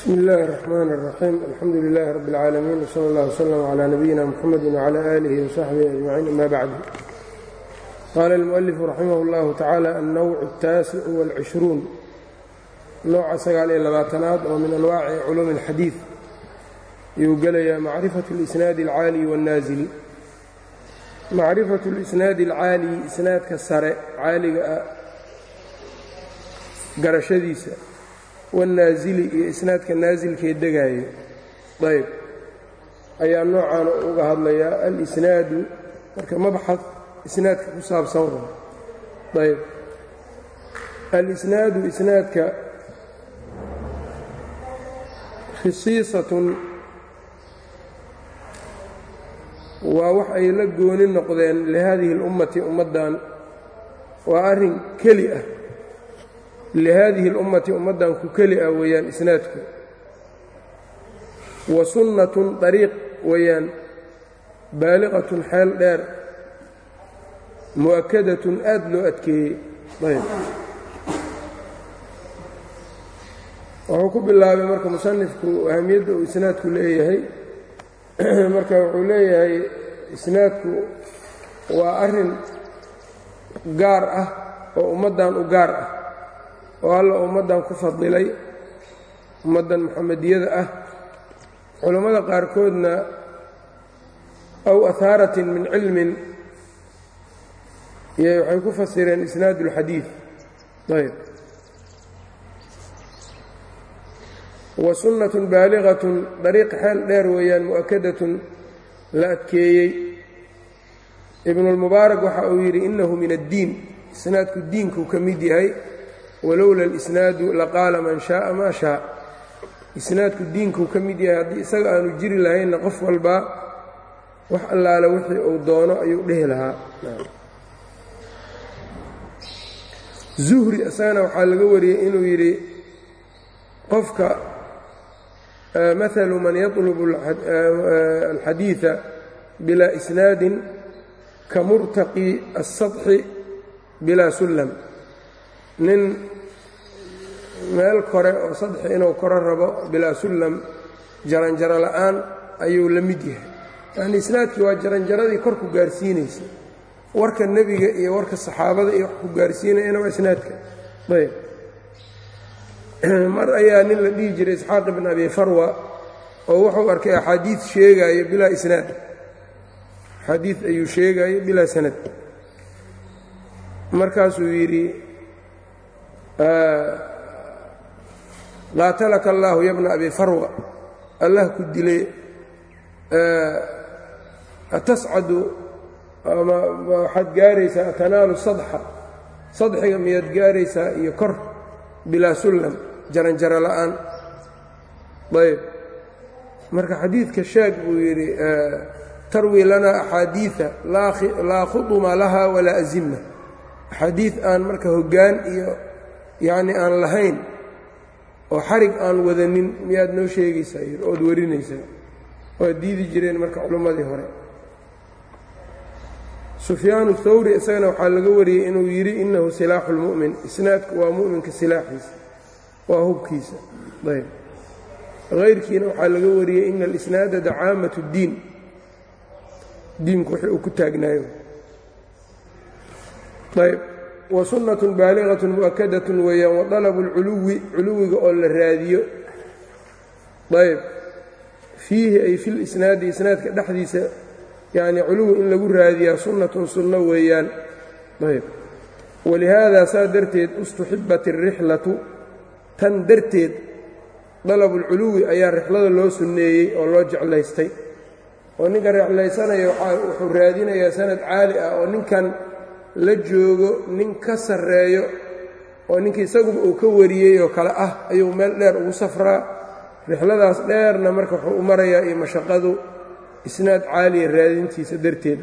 bsmi اllahi الرحmn الرaxيim alxamdu لlah rb اlcaalamiin wslى اllah wslm عlى nabiyina mxamedi wعlى آlih وsaxbihi أجmaciin ama bacd qaala اlmuؤlifu raximah اllahu tacaalى alnowc الtaasic wاlcishruun nooca sagaal iyo labaatanaad oo min anwaaci culuumi اlxadiid ayuu gelayaa macrifaة اlisnaadi اlcaali wاnnaazil macrifaة اlisnaadi اlcaali isnaadka sare caaliga ah garashadiisa wاnnaasili iyo isnaadka naasilkee degaayo ayb ayaa noocaana uga hadlayaa alisnaadu marka mabxad isnaadka ku saabsan wa ayb alisnaadu isnaadka khisiisatun waa wax ay la gooni noqdeen lihadihi اlummati ummaddan waa arrin keli ah lihadihi اlummati ummaddan ku keli ah weeyaan isnaadku wa sunnatun dariiq weeyaan baaliqatun xeel dheer mu'akadatun aad loo adkeeyey wuxuu ku bilaabay marka musanifku ahamiyadda uu isnaadku leeyahay marka wuxuu leeyahay isnaadku waa arrin gaar ah oo ummaddan u gaar ah oo alla ummaddan ku fadilay ummaddan muxamediyada ah culammada qaarkoodna aw ahaaratin min cilmin waxay ku fasireen isnaad اlxadiid ayb. Wa sunnatun baaligatun dariiq xeel dheer weeyaan mu'akadatun la adkeeyey. Ibnulmubaarak waxa uu yidhi innahu min addiin. Isnaadku diinkuu ka mid yahay walowla alisnaadu laqaala man shaaa maa shaa. Isnaadku diinkuu ka mid yahay haddii isaga aanu jiri lahaynna qof walbaa wax allaale wixii uu doono ayuu dhehi lahaa. Zuhri isagana waxaa laga wariyey inuu yidhi qofka maalu man yatlubu alxadiida bilaa isnaadin ka murtaqi aلsaطxi bilaa sullam nin meel kore oo saddex inuu koro rabo bilaa sullam jaranjaro la'aan ayuu la mid yahay. Yacni isnaadkii waa jaranjaradii kor ku gaarsiinaysa. Warka nebiga iyo warka saxaabada iyo wax ku gaarsiinayana waa isnaadka. Ayb. Mar ayaa nin la dhihi jiray isxaaq ibn abi farwa oo wuxuu arkay axaadiid sheegaayo bilaa isnaad. Axaadiid ayuu sheegaayo bilaa sanad. Markaasuu yidhi qaatalaka allaahu yabna abi farwa. Allah ku dilay atascadu ama waxaad gaaraysaa atanaalu sadxa sadxiga miyaad gaaraysaa iyo kor bilaa sullam jaranjaro la'aan. Ayb marka xadiidka sheeg buu yidhi tarwi lanaa axaadiida laa khuduma laha walaa azima axaadiid aan marka hoggaan iyo yacni aan lahayn oo xarig aan wadanin miyaad noo sheegaysaa yidhi ood warinaysaa waad diidi jireen marka culimmadii hore. Sufyaanu thawri isagana waxaa laga wariyey inuu yidhi innahu silaaxu lmu'min isnaadku waa mu'minka silaaxiisa waa hubkiisa. Ayb. Hayrkiina waxaa laga wariyey ina alisnaada dacaamatu اddiin diinku wixii uu ku taagnaayo ayb wa sunnatun baaligatun mu'akadatun weeyaan wa dalabu اlculuwi culuwiga oo la raadiyo. Ayb fiihi ay fi lisnaadi isnaadka dhexdiisa yacni culuwi in lagu raadiyaa sunnatun sunno weeyaan. Ayb walihaada saa darteed ustuxibat alrixlatu tan darteed dalabulculuwi ayaa rixlada loo sunneeyey oo loo jeclaystay. Oo ninka rixlaysanaya wuxuu raadinayaa sanad caali ah oo ninkan la joogo nin ka sarreeyo oo ninkii isaguba uu ka wariyey oo kale ah ayuu meel dheer ugu safraa. Rixladaas dheerna marka wuxuu u marayaa iyo mashaqadu isnaad caaliya raadintiisa darteed.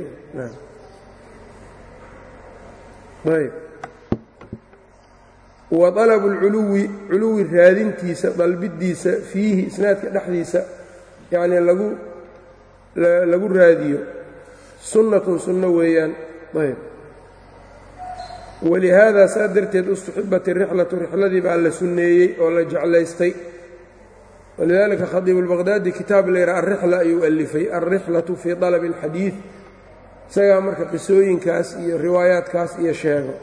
Wa dalabu اlculuwi culuwi raadintiisa dalbidiisa fiihi isnaadka dhexdiisa yacnii lagu lagu raadiyo. Sunnatun sunno weeyaan. Ayb walihaada saa darteed ustuxibat irixlatu rixladii baa la sunneeyey oo la jeclaystay. walidaalika khadiibu lbaqhdaadi kitaab layra alrixla ayuu alifay alrixlatu fii dalabi اlxadiid isagaa marka qisooyinkaas iyo riwaayaadkaas iyo sheego.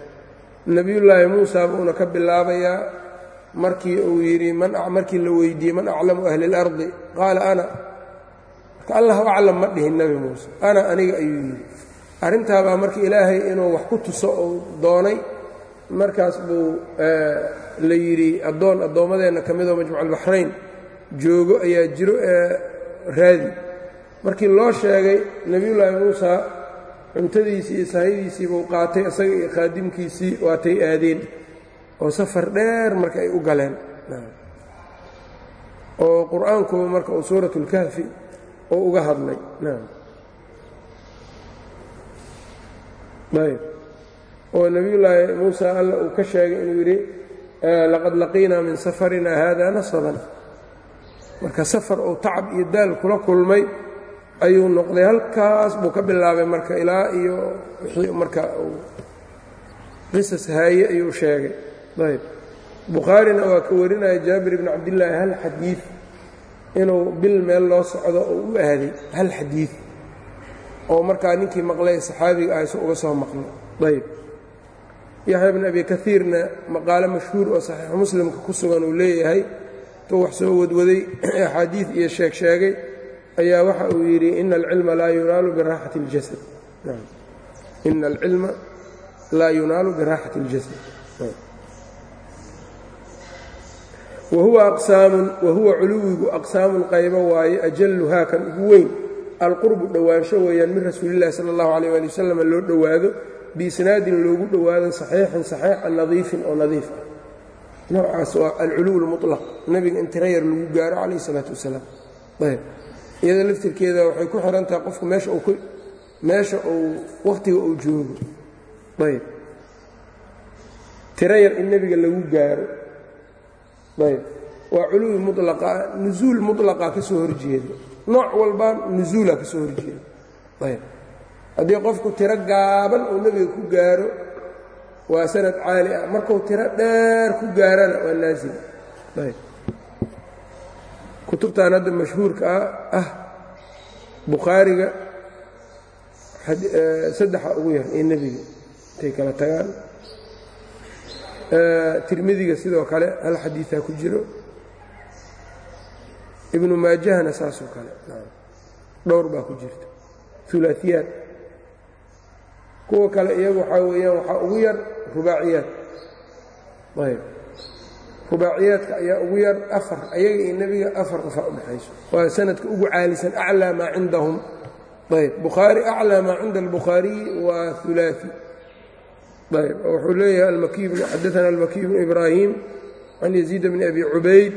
nebiyullaahi muusa buuna ka bilaabayaa markii uu yidhi markii la weydiiyey man aclamu ahli اlardi qaala ana. Marka allahu aclam ma dhihin nebi muuse. Ana aniga ayuu yidhi arrintaabaa marka ilaahay inuu wax ku tuso uu doonay markaas buu la yidhi addoon addoommadeenna ka midoo majmuc albaxrayn joogo ayaa jiro ee raadi. Markii loo sheegay nebiyullaahi muusa cuntadiisii iyo sahaydiisii buu qaatay isaga iyo khaadimkiisii waatay aadeen oo safar dheer marka ay u galeen. Oo qur'aankuba marka uu suurat اlkahfi oo uga hadlay. Ayb oo nebiyullaahi muusa alla uu ka sheegay inuu yidhi laqad laqiinaa min safarina hada nasaban. Marka safar uu tacab iyo daal kula kulmay ayuu noqday halkaas buu ka bilaabay marka ilaa iyo wixii marka uu qisas haaye ayuu sheegay. Ayb. Bukhaarina waa ka warinaya jaabir ibni cabdillaahi hal xadiid inuu bil meel loo socdo oo u aaday hal xadiid oo markaa ninkii maqlay saxaabiga ah isu uga soo maqlay ayb yaxya bn abi kaiirna maqaalo mashhuur oo saxiixu muslimka ku sugan uu leeyahay tuu wax soo wadwaday axaadiid iyo sheeg sheegay ayaa waxa uu yidhi ina alcilma laa yunaalu biraaxati اljasad ina alcilma laa yunaalu biraaxati اljasad wahuwa culuwigu aqsaamun qaybo waaye ajalluhaa kan ugu weyn alqurbu dhowaansho weeyaan min rasuulillahi sala allahu calayh waali wasalam loo dhowaado biisnaadin loogu dhowaado saxiixin saxiixa nadiifin oo nadiif ah. Noocaas waa alculuw lmutlaq nebiga in tira yar lagu gaaro calayh isalaatu wasalaam. Ayb. Iyada laftirkeeda waxay ku xihan tahay qofku meesha uu meesha uu wakhtiga uu joogo. Ayb. Tiro yar in nebiga lagu gaaro. Ayb. Waa culuwi mulaqa nusuul mulaqa ka soo horjeeda nooc walbaa nusuula ka soo horjeeda. Ayb. Haddii qofku tiro gaaban uu nebiga ku gaaro waa sanad caali ah. Markuu tiro dheer ku gaarana waa naasil ayb. Kutubtan hadda mashhuurka ah bukhaariga saddexa ugu yar ee nebiga intay kala tagaan. Tirmidiga sidoo kale hal xadiiثaa ku jiro ibnu maajahana saasoo kale. Dhowr baa ku jirta. Ulaaثiyaad kuwa kale iyagu waxaa weeyaan waxaa ugu yar rubaaciyaad. Ayb rubaaciyaadka ayaa ugu yar afar. Ayaga iyo nebiga afar qofaa udhaxayso waa sanadka ugu caalisan aclaa maa cindahum. Ayb bukhaari aclaa maa cinda albukhaariyi waa ulaai ayb oo wuxuu leeyahay xadana almakiy bnu ibraahim can yaziid bni abi cubayd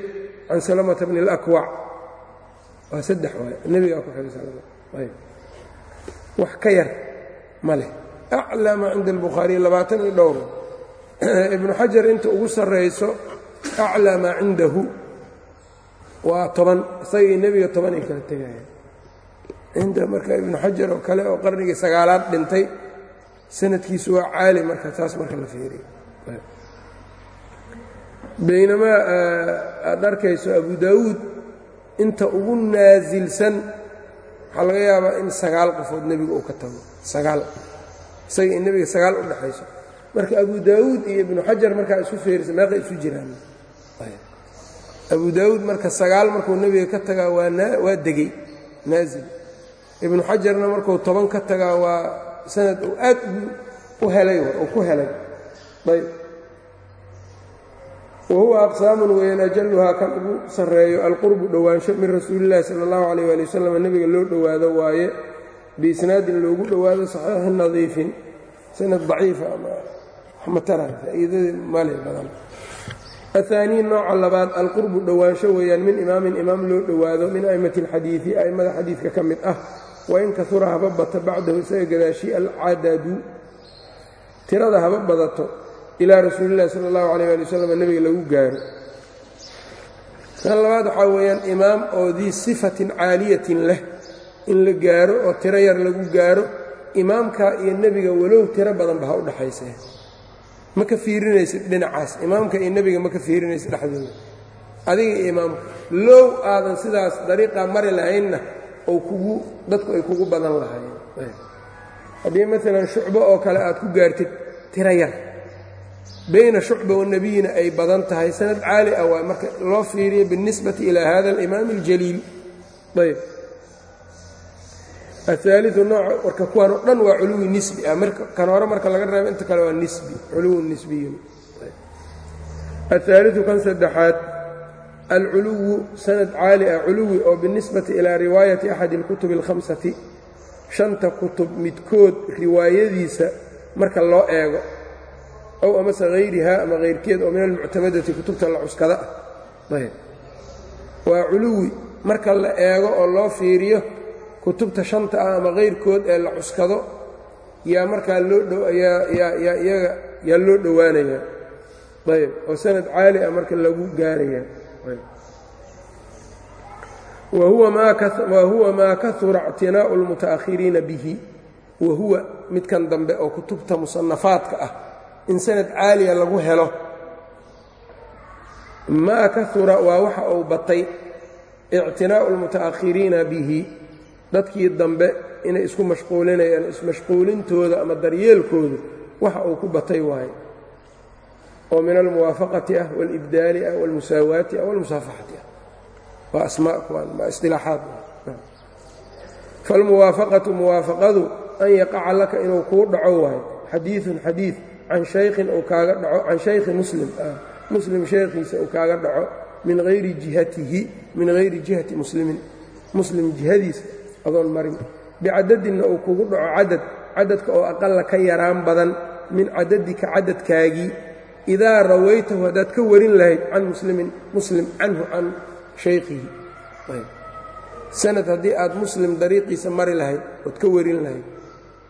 can salamata bni اlakwac waa saddex waay. Nebigaa ku xidhay sal wax ka yar ma leh. Aclaa cinda albukhaariy labaatan iyo dhowro ibnu xajar inta ugu sarrayso aclaa cindahu. Waa toban. Isagii nebiga toban ay kala tegayaan inta marka ibnu xajar oo kale oo qarnigii sagaalaad dhintay sanadkiisu waa caali marka taas marka la fiiriyo. Baynamaa eh, aad arkayso abu daawuud inta ugu naasilsan waxaa laga yaabaa in sagaal qofood nebiga uu ka tago. Sagaal. Isaga in nebiga sagaal u dhexayso marka abu daawuud iyo ibnu xajar markaa isu feerisa meeqay isu jiraan. Abu daawuud marka sagaal markuu nebiga ka tagaa waa degey naasil ibnu xajarna markuu toban ka tagaa waa sanad uu aad u helay uu ku helay. Ayb wahuwa aqsaamun weeyaan ajaluhaa kan ugu sarreeyo alqurbu dhowaansho min rasuulillahi sala allahu calayh waali wasalam nebiga loo dhowaado waaye biisnaadin loogu dhowaado saxiixin nadiifin sanad daciifa ama waxmatara faa'iidadii male badan ahaanii nooca labaad alqurbu dhowaansho weeyaan min imaamin imaam loo dhowaado min a'immati alxadiidi a'immada xadiidka ka mid ah wain kasura haba bata bacdahu isaga gadaashii alcadadu tirada haba badato ilaa rasuulillahi sala allahu calayh ali wasalam nebiga lagu gaaro. Kan labaad waxaa weeyaan imaam oo dii sifatin caaliyatin leh in la gaaro oo tiro yar lagu gaaro imaamkaa iyo nebiga walow tiro badanba ha u dhexayse ma ka fiirinaysid dhinacaas imaamka iyo nebiga ma ka fiirinaysid dhexdooda. Adiga iyo imaamka low aadan sidaas dariiqaa mari lahaynna oo kugu dadku ay kugu badan lahaayeen. Haddii maalan shucbo oo kale aad ku gaartid tira yar bayna shucba wanebiyina ay badan tahay sanad caali ah waa marka loo fiiriyo biاlnisbati ilaa hada alimaami اljaliil ayb ahaaliu nooca warka kuwaan o dhan waa culuwi nisbi ah kan hore marka laga reebo inta kale waa nisbi culuwun nisbiyun ahaaliu kan saddexaad alculuwu sanad caali ah culuwi oo binisbati ilaa riwaayati axadi اlkutubi اlhamsati shanta kutub midkood riwaayadiisa marka loo eego ow amase hayrihaa ama hayrkeed oo min almuctamadati kutubta la cuskada. Ah waa culuwi. Marka la eego oo loo fiiriyo kutubta shanta ah ama hayrkood ee la cuskado yaa markaa loo yaga yaa loo dhowaanayaa ayb. Oo sanad caali ah marka lagu gaaraya. Wa huwa maa kahura اctinaa'u اlmuta'ahiriina bihi. Wa huwa midkan dambe oo kutubta musanafaadka ah in sanad caaliya lagu helo maa kahura waa waxa uu batay ictinaa'u اlmuta'ahiriina bihi dadkii dambe inay isku mashquulinayaan ismashquulintooda ama daryeelkoodu waxa uu ku batay waaye oo min almuwaafaqati ah wاlibdaali ah wاlmusaawaati ah wاlmusaafaxati ah waa asmaa kuwaan waa isilaaxaad falmuwaafaqatu muwaafaqadu an yaqaca laka inuu kuu dhaco waayo xadiiثun xadiiث can shaykhin uu kaaga dhaco can shaykhi muslim muslim shaykhiisa uu kaaga dhaco min hayri jihatihi min hayri jihati muslimin muslim jihadiisa adoon marin. Bicadadinna uu kugu dhaco cadad cadadka oo aqala ka yaraan badan min cadadika cadadkaagii idaa rawaytahu haddaad ka warin lahayd can muslimin muslim canhu can shaykhihi. Sanad haddii aad muslim dariiqiisa mari lahayd ood ka warin lahayd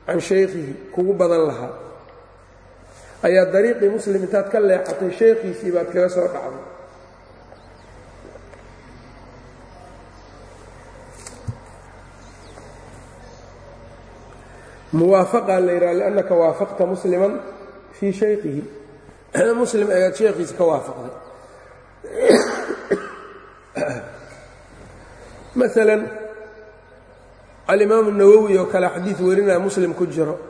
can shaykhihi kugu badan lahaa ayaa dariiqii muslim intaad ka leexatay shaykhiisii baad kaga soo dhacday. Muwaafaqaa la yidhaha liannaka waafaqta musliman fii shaykhihi muslim ayaad sheekhiisa ka waafaqday. Maalan alimaamu nawowi oo kale xadiid warinaya muslim ku jiro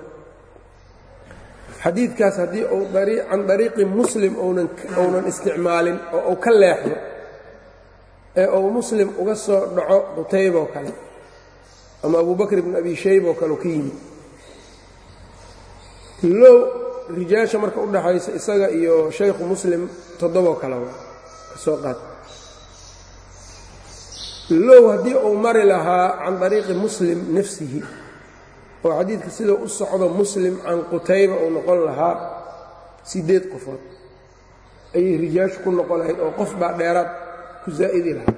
xadiidkaas haddii uu can dariiqi muslim ounan isticmaalin oo uu ka leexdo ee uu muslim uga soo dhaco qutayba oo kale ama abubakr ibn abi shayba oo kale ka yimid. Low rijaasha marka u dhaxaysa isaga iyo shaykhu muslim toddoboo kale ka soo qaad. Low haddii uu mari lahaa can dariiqi muslim nafsihi oo xadiidka sidau u socdo muslim can qutayba uu noqon lahaa siddeed qofood. Ayay rijaashu ku noqon lahayd oo qof baa dheeraad ku zaa'idi lahaa.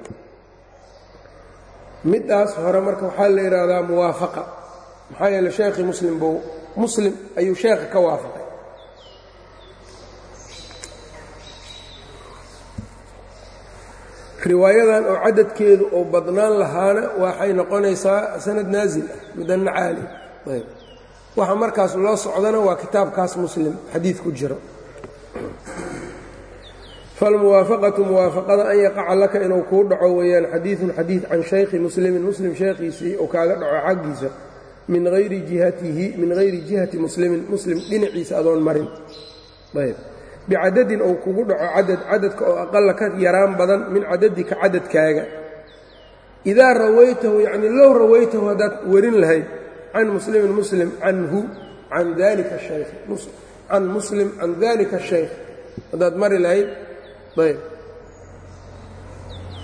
Middaas hore marka waxaa la yidhaahdaa muwaafaqa. Maxaa yeele sheekhii muslim buu muslim ayuu sheekha ka waafaqay. Riwaayadan oo cadadkeedu uu badnaan lahaana waxay noqonaysaa sanad naasil ah midanna caali waxa markaas loo socdana waa kitaabkaas muslim xadiid ku jiro. Falmuwaafaqatu muwaafaqada an yaqaca laka inuu kuu dhaco weeyaan xadiidun xadiid can shaykhi muslimin muslim sheekhiisii uu kaaga dhaco xaggiisa min hayri jihatihi min hayri jihati muslimin muslim dhinaciisa adoon marin. Ayb. Bicadadin ou kugu dhaco cadad cadadka oo aqala ka yaraan badan min cadadika cadadkaaga idaa rawaytahu yacni low rawaytahu haddaad warin lahayd can muslimin muslim canhu can dalika shaykh can muslim can dalika shaykh haddaad mari lahayd ayb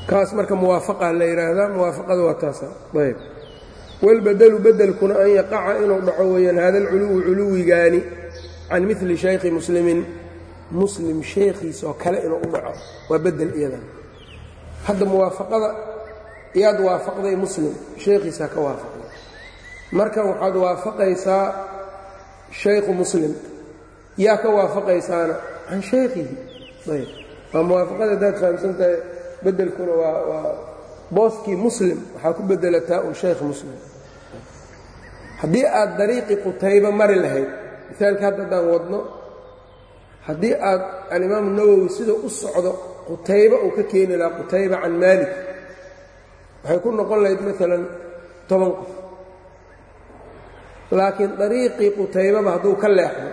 kaas marka muwaafaqa la yidhaahdaa muwaafaqada waa taasa ayb wاlbadlu bedelkuna an yaqaca inuu dhaco weeyaan hada alculuwu culuwigaani can mili shaykhi muslimin muslim sheekhiisa oo kale inuu u dhaco waa bedel iyadan hadda muwaafaqada yaad waafaqday muslim sheekhiisaa ka waafaqday markan waxaad waafaqaysaa shaykhu muslim. Yaa ka waafaqaysaana? Can shaykhihi. Ayb. Waa muwaafaqada haddaad fahamsan tahay bedelkuna waa waa booskii muslim. Waxaa ku bedelataa un shaykh muslim. Haddii aad dariiqii qutayba mari lahayd misaalka hadda haddaan wadno haddii aad alimaamu nawowi sida u socdo qutayba uu ka keeni lahaa qutayba can maalik. Waxay ku noqon lahayd maalan toban qof laakiin dariiqii qutaybaba hadduu ka leexdo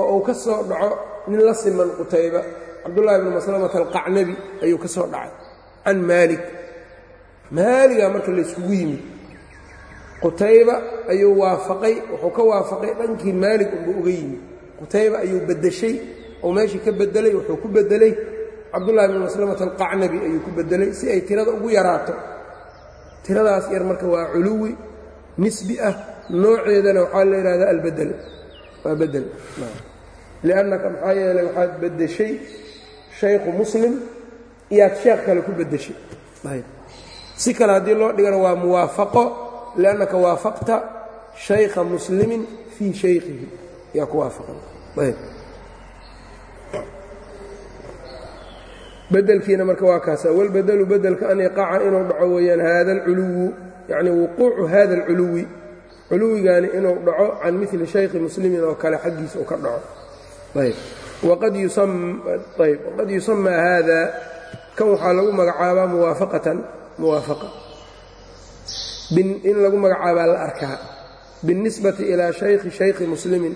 oo uu ka soo dhaco nin la siman qutayba cabdullahi bnu maslamata alqacnabi ayuu ka soo dhacay can maalik. Maaligaa marka layskugu yimid qutayba ayuu waafaqay wuxuu ka waafaqay dhankii maalig unbuu uga yimid. Qutayba ayuu beddeshay oo meeshii ka beddelay wuxuu ku beddelay. Cabdullahi bnu maslamata alqacnabi ayuu ku beddelay si ay tirada ugu yaraato. Tiradaas yar marka waa culuwi nisbi ah nooceedana waxaa la yidhahdaa albedel. Waa bedel. Liannaka maxaa yeelay waxaad beddeshay shaykhu muslim iyaad sheekh kale ku beddeshay. Si kale haddii loo dhigana waa muwaafaqo liannaka waafaqta shaykha muslimin fii shaykhihi. Yaa ku waafaqan. Bedelkiina marka waa kaasa walbedelu bedelka an yaqaca inuu dhaco weeyaan haada alculuwu yacni wuquucu hada alculuwi culuwigaani inuu dhaco can mili shaykhi muslimin oo kale xaggiisa uu ka dhaco. Waqad yusamaa haada kan waxaa lagu magacaabaa muwaafaqatan muwaafaqa. In lagu magacaabaa la arkaa. Biاlnisbati ilaa shaykhi shaykhi muslimin.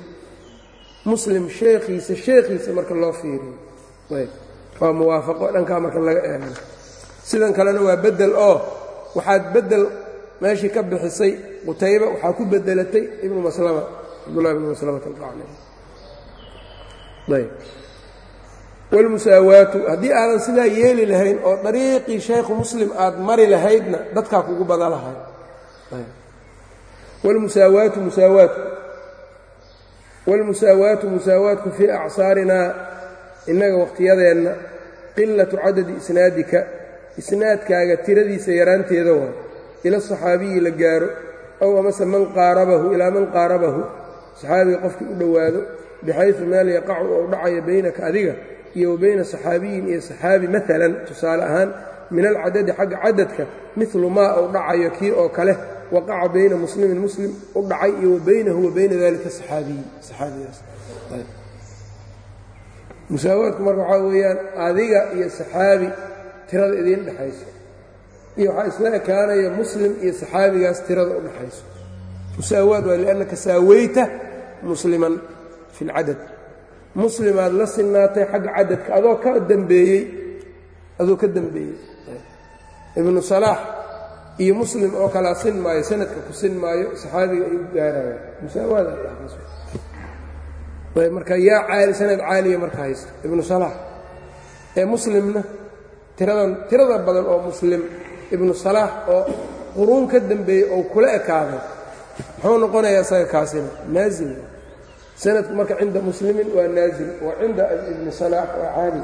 Muslim sheekhiisa sheekhiisa marka loo fiiriyo. Waa muwaafaqo dhankaa marka laga eegana. Sidan kalena waa bedel oo waxaad bedel meeshii ka bixisay qutayba waxaa ku bedelatay ibnu maslama cabdullahi ibnu maslamata alqacni ayb. Wاlmusaawaatu haddii aadan sidaa yeeli lahayn oo dariiqii shaykhu muslim aad mari lahaydna dadkaa kugu bada lahay wlmusaawaatu musaawaatku wاlmusaawaatu musaawaatku fii acsaarinaa innaga wakhtiyadeenna qilatu cadadi isnaadika isnaadkaaga tiradiisa yaraanteeda waa ila saxaabiyi la gaaro ow amase man qaarabahu ilaa man qaarabahu saxaabiga qofkii u dhowaado bixaysu meel yaqacu ou dhacayo baynaka adiga iyo wa bayna saxaabiyin iyo saxaabi maalan tusaale ahaan min alcadadi xagga cadadka milu maa ou dhacayo kii oo kale waqaca bayna muslimin muslim u dhacay iyo wa baynahu wa bayna dalika saxaabiyi saxaabigaas musaawaadku marka waxaa weeyaan adiga iyo saxaabi tirada idiin dhexayso iyo waxaa isla ekaanaya muslim iyo saxaabigaas tirada u dhexayso musaawaad waa liannaka saaweyta musliman fi اlcadad muslimaad la sinnaatay xagga cadadka adoo ka dembeeyey adoo ka dembeeyey ibnu salaax iyo muslim oo kalaa sin maayo sanadka ku sin maayo saxaabiga ay u gaarayaan musaawaada marka yaa caali sanad caaliya marka haysto. Ibnu salaax. Ee muslimna tiradan tirada badan oo muslim ibnu salaax oo quruun ka dembeeyey oo kula ekaaday muxuu noqonayaa isaga kaasina naazil. Sanadku marka cinda muslimin waa naazil wa cinda ibni salaax waa caali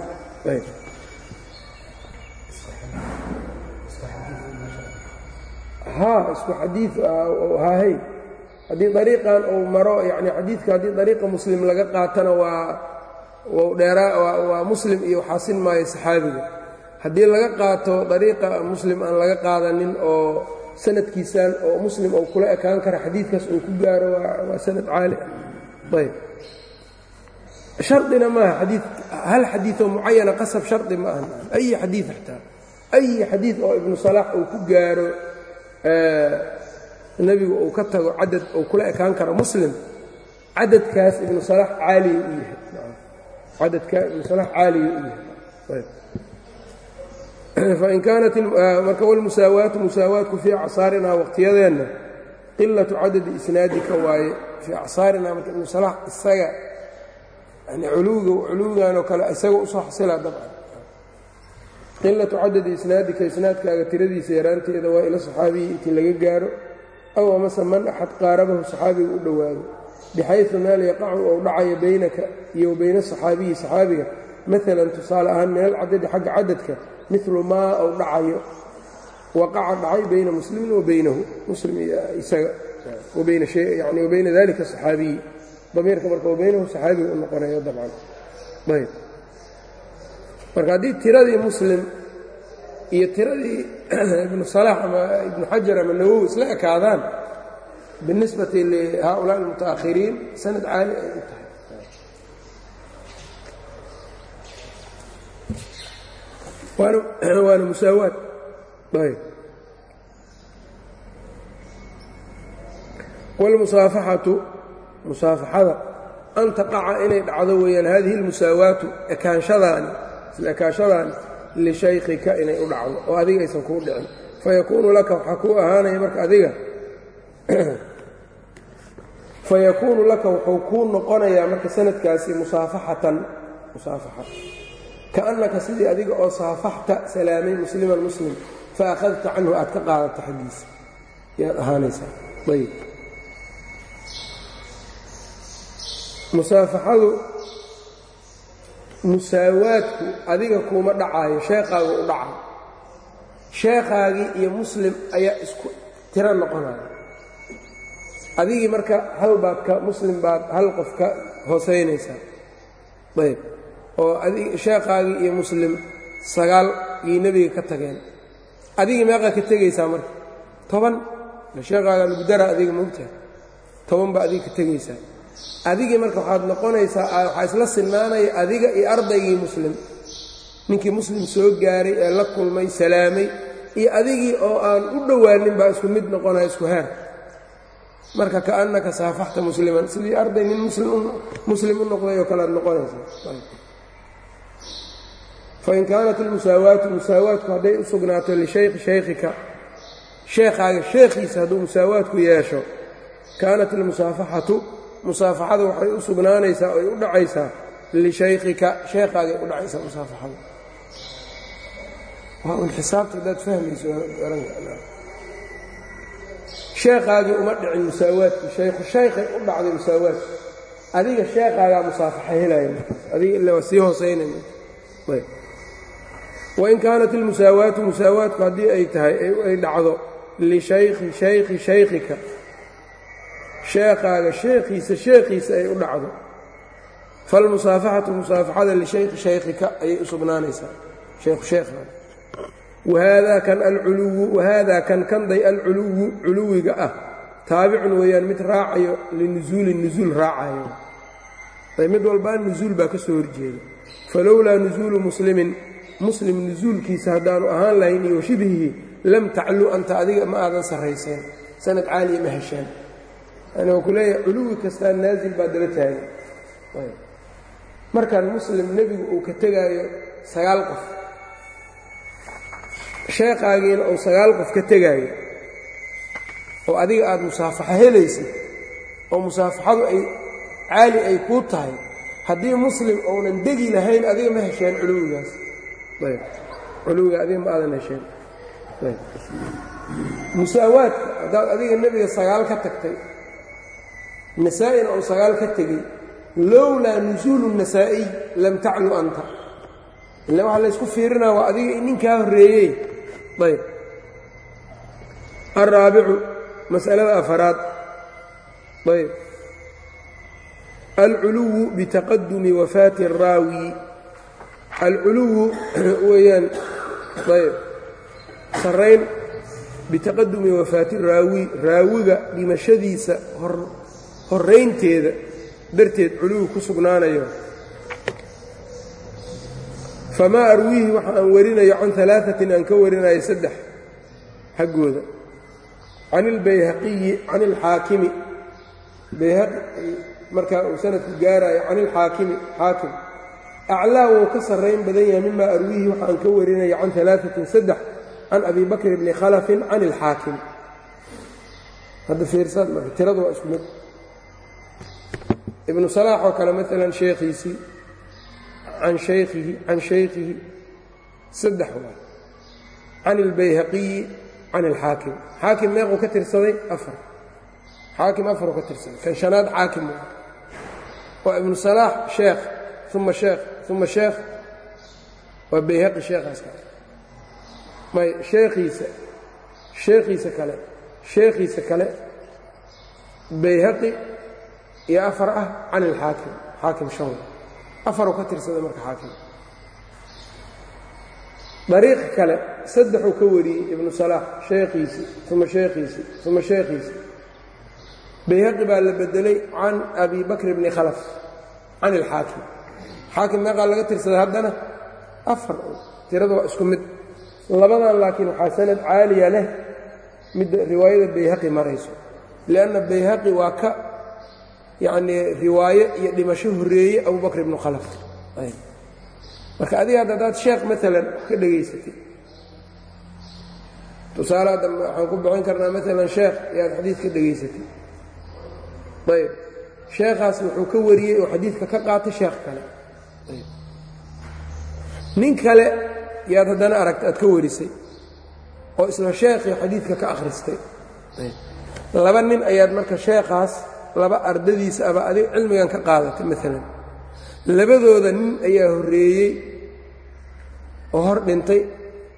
haa isku xadiid hahay haddii dariiqan uu maro yani xadiidka haddii dariiqa muslim laga qaatana waa dheeraa waa muslim iyo waxaa sin maayo saxaabiga haddii laga qaato dariiqa muslim aan laga qaadanin oo sanadkiisan oo muslim uu kula ekaan kara xadiidkaas uu ku gaaro waa sanad caali ah ayb. Shardina maaha xadii hal xadiioo mucayana qasab shardi ma aha. Ay xadiid xataa ay xadiid oo ibnu salaax uu ku gaaro nebigu uu ka tago cadad uu kula ekaan karo muslim. Cadadkaas ibnu salaax caaliya u yahay. Cadadka ibnu salaax caaliya u yahay fain kaanat marka wlmusaawaatu musaawaatku fii acsaarinaa waqtiyadeenna qilatu cadadi isnaadika waaye fii acsaarinaa marka ibnu isaga yani culuwiga culuwigan oo kale isaga u soo xasila dabcan qilatu cadadi isnaadika isnaadkaaga tiradiisa yaraanteeda waa ila saxaabiyi intii laga gaaro aw amase man axad qaarabahu saxaabiga u dhowaado bixaysu meel yaqacu ou dhacayo baynaka iyo bayna saxaabiyi saxaabiga maalan tusaale ahaan min alcadadi xagga cadadka milu maa ou dhacayo waqaca dhacay bayna muslimin wa baynahu muslim isaga yani wabayna dalika saxaabiyi damiirka marka wabaynahu saxaabiga u noqonayo dabcan. Ayb marka haddii tiradii muslim iyo tiradii ibnu salaax ama ibnu xajar ama nawowi isla ekaadaan binisbati lihaaulaa almutaakhiriin sanad caali ay u tahay waana musaawaad. Wاlmusaafaxatu musaafaxada an taqaca inay dhacdo weeyaan hadihi اlmusaawaatu ekaanshadaani isla lishaykhika inay u dhacdo oo adiga aysan kuu dhicin. Fayakuunu laka waxaa kuu ahaanaya marka adiga fayakuunu laka wuxuu kuu noqonayaa marka sanadkaasi musaafaxatan musaafaxa kaannaka sidii adiga oo saafaxta salaamay musliman muslim fa akhadta canhu aad ka qaadata xaggiisa. Yaad ahaanaysaa. Ayb musaafaxadu musaawaadku adiga kuuma dhacaayo sheekhaagu u dhaca sheekhaagii iyo muslim ayaa isku tiro noqonaya. Adigii marka hal baad ka muslim baad hal qof ka hoosaynaysaa ayb oo sheekhaagii iyo muslim sagaal yay nebiga ka tageen. Adigii meeqaa ka tegaysaa marka toban sheekhaaga lagu dara adiga mogtaha toban baa adiga ka tegaysaa. Adigii marka waxaad noqonaysaa waxaa isla sinnaanaya adiga iyo ardaygii muslim. Ninkii muslim soo gaaray ee la kulmay salaamay iyo adigii oo aan u dhowaanin baa isku mid noqonaya isku heer. Marka kaannaka saafaxta musliman sidii arday nin muslim u noqday oo kale ad noqonaysaa fain kaanat ilmusaawaatu musaawaatku hadday u sugnaato lishaykhi shaykhika sheekhaaga sheekhiisa hadduu musaawaadku yeesho kaanat ilmusaafaxatu musaafaxada waxay u sugnaanaysaa oy u dhacaysaa lishaykhika sheekhaagay u dhacaysaa musaafaxada waa un xisaabta haddaad fahmayso sheekhaagii uma dhicin musaawaadki shaykhu shaykhay u dhacday musaawaadku adiga sheekhaagaa musaafaxa helaya adiga ila waa sii hoosaynaya wain kaanat ilmusaawaatu musaawaadku haddii ay tahay ay dhacdo lishaykhi shaykhi shaykhika sheekhaaga sheekhiisa sheekhiisa ay u dhacdo falmusaafaxatu musaafaxada lishaykhi shaykhika ayay u sugnaanaysaa shaykhu sheekhaada wahaadaa kan alculuwu wahaadaa kan kanday alculuwu culuwiga ah taabicun weeyaan mid raacayo linusuuli nusuul raacayo mid walbaa nusuul baa ka soo horjeeda falowlaa nusuulu muslimin muslim nusuulkiisa haddaanu ahaan lahayn iyo shibhihi lam taclu anta adiga ma aadan sarrayseen sanad caaliya ma hesheen. Yani wuu ku leeyahay culuwi kastaa naasil baa daba taagan markaan muslim nebigu uu ka tegaayo sagaal qof. Sheekhaagiina uu sagaal qof ka tegaayo oo adiga aada musaafaxo helaysid oo musaafaxadu ay caali ay kuu tahay haddii muslim ounan degi lahayn adiga ma hesheen culuwigaas culuwiga adiga ma aadan hesheen musaawaadka haddaad adiga nebiga sagaal ka tagtay nasaa-ina uu sagaal ka tegey lowlaa nusuulu nasaa'iy lam taclu anta. Ila waxaa laysku fiirinaa waa adiga ninkaa horreeyey ayb. Alraabicu mas'alada afaraad. Ayb. Alculuwu bitaqadumi wafaati الraawi alculuwu weeyaan ayb sarrayn bitaqadumi wafaati raawi raawiga dhimashadiisa horraynteeda darteed culuwi ku sugnaanayo famaa arwiihi waxa aan warinayo can alaaثatin aan ka warinayo saddex xaggooda can اlbayhaqiyi can اlxaakimi bayhaqi markaa uu sanadku gaarayo can ilxaakimi xaakim aclaa wuu ka sarrayn badan yahay mima arwiihi waxa aan ka warinayo can alaaثatin saddex can abi bakr bni khalafin can ilxaakim hadda fiirsaad marka tiradu waa isku mid ibnu salaax oo kale maalan sheekhiisii can shaykhihi can shaykhihi saddex waa can ilbayhaqiyi can ilxaakim xaakim meequu ka tirsaday afar xaakim afaruu ka tirsaday kan shanaad xaakim waa ibnu salaax sheekh uma sheekh uma sheekh waa bayhaqi sheekhaas kale may sheekhiisa sheekhiisa kale sheekhiisa kale. Bayhaqi iyo afar ah can ilxaakim xaakim shan afaruu ka tirsaday marka xaakim dariiq kale saddexuu ka wariyey ibnu salaax sheekhiisii uma sheekhiisii uma sheekhiisii bayhaqi baa la bedelay can abi bakr bni khalaf can ilxaakim xaakim meeqaa laga tirsaday haddana afar tirada waa isku mid. Labadan laakiin waxaa sanad caaliya leh midda riwaayada bayhaqi marayso. Lianna bayhaqi waa ka yacnii riwaayo iyo dhimasho horreeye abubakr ibnu khalaf. Marka adiga hadda haddaad sheekh maalan ka dhegaysatay tusaale hadda waxaan ku bixin karnaa maalan sheekh ayaad xadiid ka dhegaysatay ayb. Sheekhaas wuxuu ka wariyey oo xadiidka ka qaatay sheekh kale nin kale yaad haddana aragta aad ka warisay oo isla sheekhii xadiidka ka akhristay. Laba nin ayaad marka sheekhaas laba ardadiisa aba adig cilmigan ka qaadatay maalan labadooda nin ayaa horreeyey oo hor dhintay.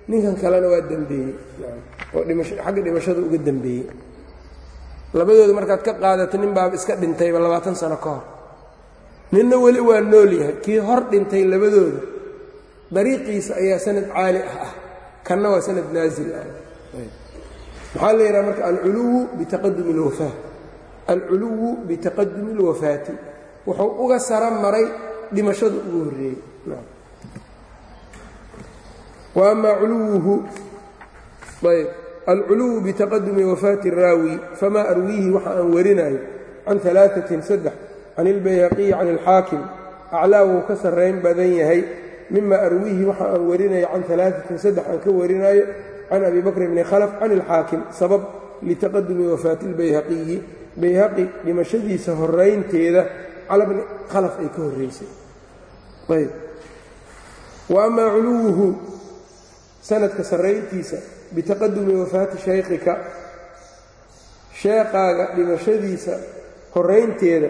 Ninkan kalena waa dembeeyey oo xagga dhimashada uga dembeeyey labadooda markaad ka qaadato nin baaba iska dhintayba labaatan sano ka hor ninna weli waa nool yahay kii hor dhintay labadooda dariiqiisa ayaa sanad caali ah ah kanna waa sanad naasil ah maxaa la yidhaha marka alculuwu bitaqadumi اlwafaa alculuwu bitaqadumi اlwafaati wuxuu uga sara maray dhimashada ugu horreeyey wa amaa culuwuhu ayb alculuwu bitaqadumi wafaati الraawi famaa arwiihi waxa aan warinayo can alaaثatin saddex can ilbayhaqiyi can ilxaakim aclaa wuu ka sarrayn badan yahay mima arwiihi waxa aan warinayo can alaatin saddex aan ka warinaayo can abi bakr bni khalaf can ilxaakim sabab litaqadumi wafaati ilbayhaqiyi bayhaqi dhimashadiisa horaynteeda cala bni khalaf ay ka horraysay ayb wa amaa culuwuhu sanadka sarrayntiisa bitaqadumi wafaati shaykhika sheeqaaga dhimashadiisa horaynteeda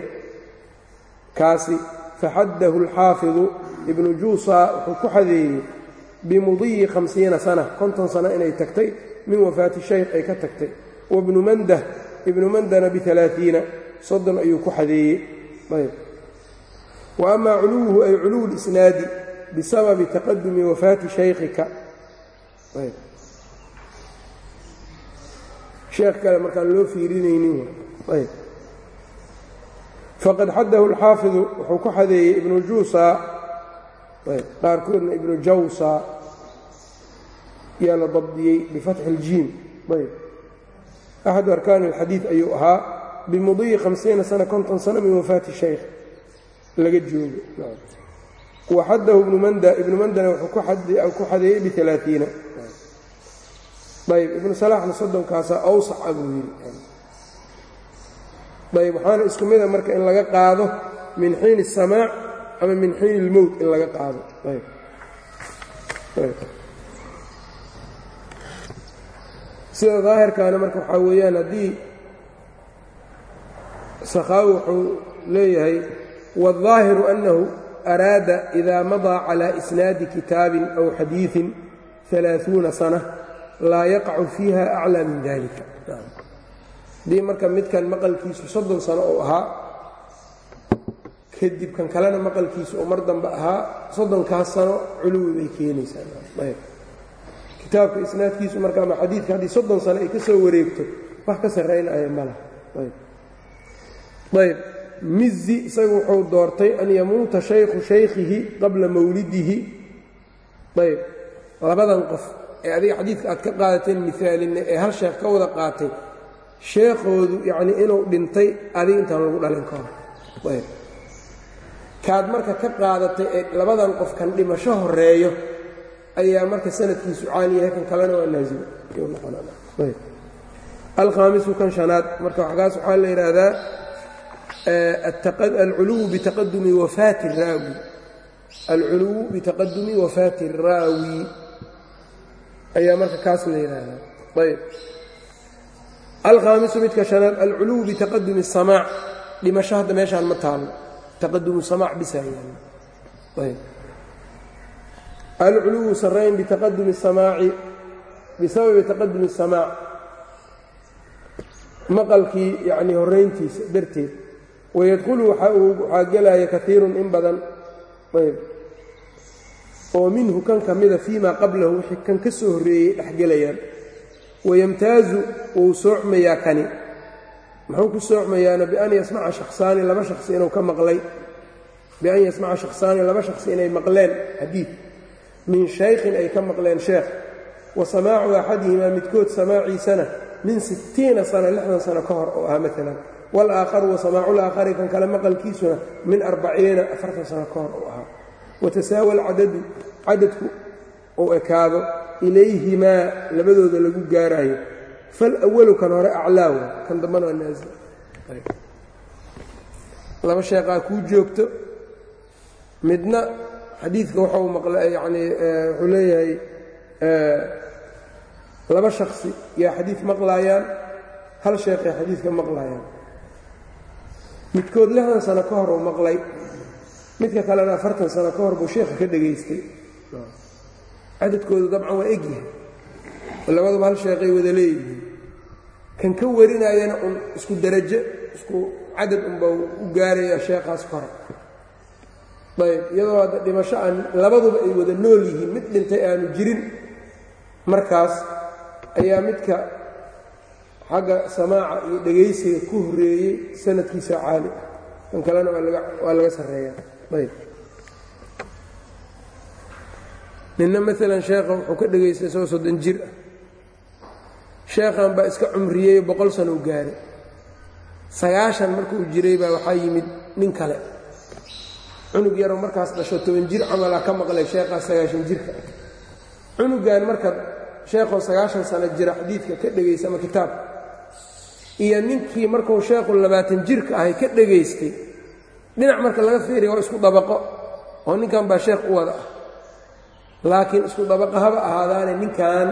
kaasi faxaddahu alxaafidu ibnu juusa wuxuu ku xadeeyey bimudiyi hamsiina sana konton sano inay tagtay min wafaati shaykh ay ka tagtay. Wabnu mandah ibnu mandana bialaaiina soddon ayuu ku xadeeyey. Ayb wa amaa culuwuhu ay culuwu lisnaadi bisababi taqadumi wafaati shaykhika. Sheekh kale markaan loo fiirinaynin. Ayb faqad xadahu alxaafidu wuxuu ku xadeeyey ibnu juusa qaarkoodna ibnu jawsa yaa la dabdiyey bifatxi iljiim ayb. Axadu arkaani alxadiid ayuu ahaa bimudiyi hamsiina sana konton sano min wafaati shaykh laga joogo waxadahu ibnu manda ibnu mandana wuxuu ku xadeeyey bialaaiina ayb. Ibnu salaaxna soddonkaasaa awsaca buu yidhi ayb waxaana isku mida marka in laga qaado min xiin الsamaac ama min xiin اlmowt in laga qaado sida daahirkaana marka waxaa weeyaan haddii sakhaawi wuxuu leeyahay wالظaahiru أnnahu araada إida maضىa calى isnaadi kitaabin أw xadiiثin ثaلaaثuuna sanة laa yaqacu fiiha aclى min dalika haddii marka midkan maqalkiisu soddon sano uu ahaa kadib kan kalena maqalkiisu uu mar dambe ahaa soddonkaas sano culuwi bay keenaysaa. Kitaabka isnaadkiisu marka ama xadiidka haddii soddon sano ay ka soo wareegto wax ka sarraynaya mala. Ayb. Mizi isagu wuxuu doortay an yamuuta shaykhu shaykhihi qabla mawlidihi. Ayb. Labadan qof ee adiga xadiidka aad ka qaadateen miaalinna ee hal sheekh ka wada qaatay sheekhoodu yacnii inuu dhintay adiga intaan lagu dhalin ka hor. Kaad marka ka qaadatay ee labadan qof kan dhimasho horeeyo ayaa marka sanadkiisu caali yahay kan kalena waa naasilo alkhaamisu kan shanaad marka waxkaas waxaa la yidhaahdaa alculuwu bitaqadumi wafaati raawi. Alculuwu bitaqadumi wafaati الraawi ayaa marka kaas la yidhaahdaa. Ayb alkhaamisu midka shanaad alculuw bitaqadumi اsamaac dhimasho hadda meeshaan ma taalno taqadumu samaac bisaayaan. Ayb alculuwu bitaqadumi samaaci bisababi taqadumi اsamaac maqalkii yacnii horrayntiisa darteed wayadkhulu waxaa gelaya kaiirun in badan. Ayb oo minhu kan ka mida fiimaa qablahu wixii kan ka soo horreeyey dhexgelayaan wayamtaazu wuu soocmayaa kani. Muxuu ku soocmayaana bian yasmaca shaksaani laba shaqsi inuu ka maqlay. Bian yasmaca shakhsaani laba shaqsi inay maqleen xadiid min shaykhin ay ka maqleen sheekh. Wa samaacu axadihimaa midkood samaaciisana min sittiina sana lixdan sano ka hor oo ahaa maalan walaakharu wa samaacu laakhari kan kale maqalkiisuna min arbaciina afartan sano ka hor oo ahaa watasaawa alcadadu cadadku uu ekaado ilayhimaa labadooda lagu gaaraayo falwalu kan hore aclaaw kan dambana waa naazil laba sheeqaa kuu joogto. Midna xadiidka waxau maqla yacnii wuxuu leeyahay laba shaksi yaa xadiid maqlaayaan hal sheekhay xadiidka maqlaayaan. Midkood lixdan sano ka hor uu maqlay midka kalena afartan sano ka hor buu sheekha ka dhegaystay cadadkoodu dabcan waa egyahay labaduba hal sheekhay wada leeyihiin. Kan ka warinayana un isku darajo isku cadad unba u gaaraya sheekhaas kore ayb iyadoo hadda dhimasho aan labaduba ay wada nool yihiin mid dhintay aanu jirin markaas ayaa midka xagga samaaca iyo dhegaysiga ku horreeyey sanadkiisa caali. Ah kan kalena waa laga sarreeyaa. Ayb ninna maalan sheekha wuxuu ka dhegaystay isagoo soddon jir. Ah sheekhan baa iska cumriyey boqol sano u gaaray. Sagaashan markuu jiray baa waxaa yimid nin kale. Cunug yaroo markaas dhasho toban jir camalaa ka maqlay sheekhaas sagaashan jirka. Cunugan marka sheekhoo sagaashan sano jira xadiidka ka dhegaysta ama kitaab iyo ninkii markuu sheekhu labaatan jirka ahay ka dhegaystay dhinac marka laga fiiriya waa isku dabaqo oo ninkan baa sheekh u wada ah laakiin isku dabaqo haba ahaadaane ninkan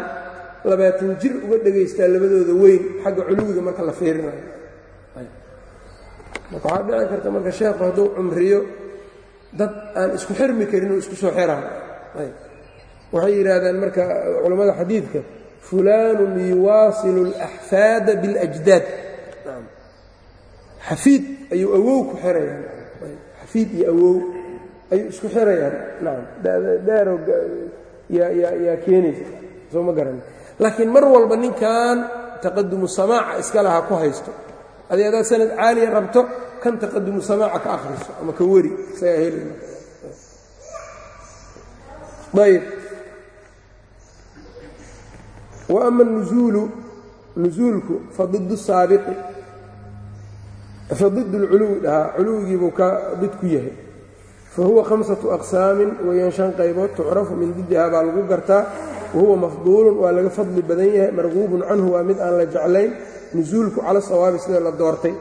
labaatan jir uga dhegaystaa labadooda weyn xagga culuwiga marka la fiirinayo. Marka waxaa dhici karta marka sheekhu hadduu cumriyo dad aan isku xirmi karin oo isku soo xiraan waxay yidhaahdaan marka culammada xadiidka fulaanun yuwaasilu اlaxfaada biاlajdaad xafiid ayuu awow ku xirayaan xafiid iyo awow ayuu isku xirayaan. Nacam dheero yaa keenaysa. Soo ma garan. Laakiin mar walba ninkan taqadumu samaaca iska laha ku haysto. Adi adaad sanad caaliya rabto kan taqadumu samaaca ka akhriso ama ka weri isagaa heli ayb wa ama nuzuulu nuzuulku fadid saabiqi. Fadid اlculuwi dhahaa culuwigiibuu ka did ku yahay fahuwa hamsatu aqsaamin weeyaan shan qaybood tucrafu min didihaa baa lagu gartaa wahuwa mafduulun waa laga fadli badan yahay marguubun canhu waa mid aan la jeclayn nusuulku cala sawaabi sida la doortay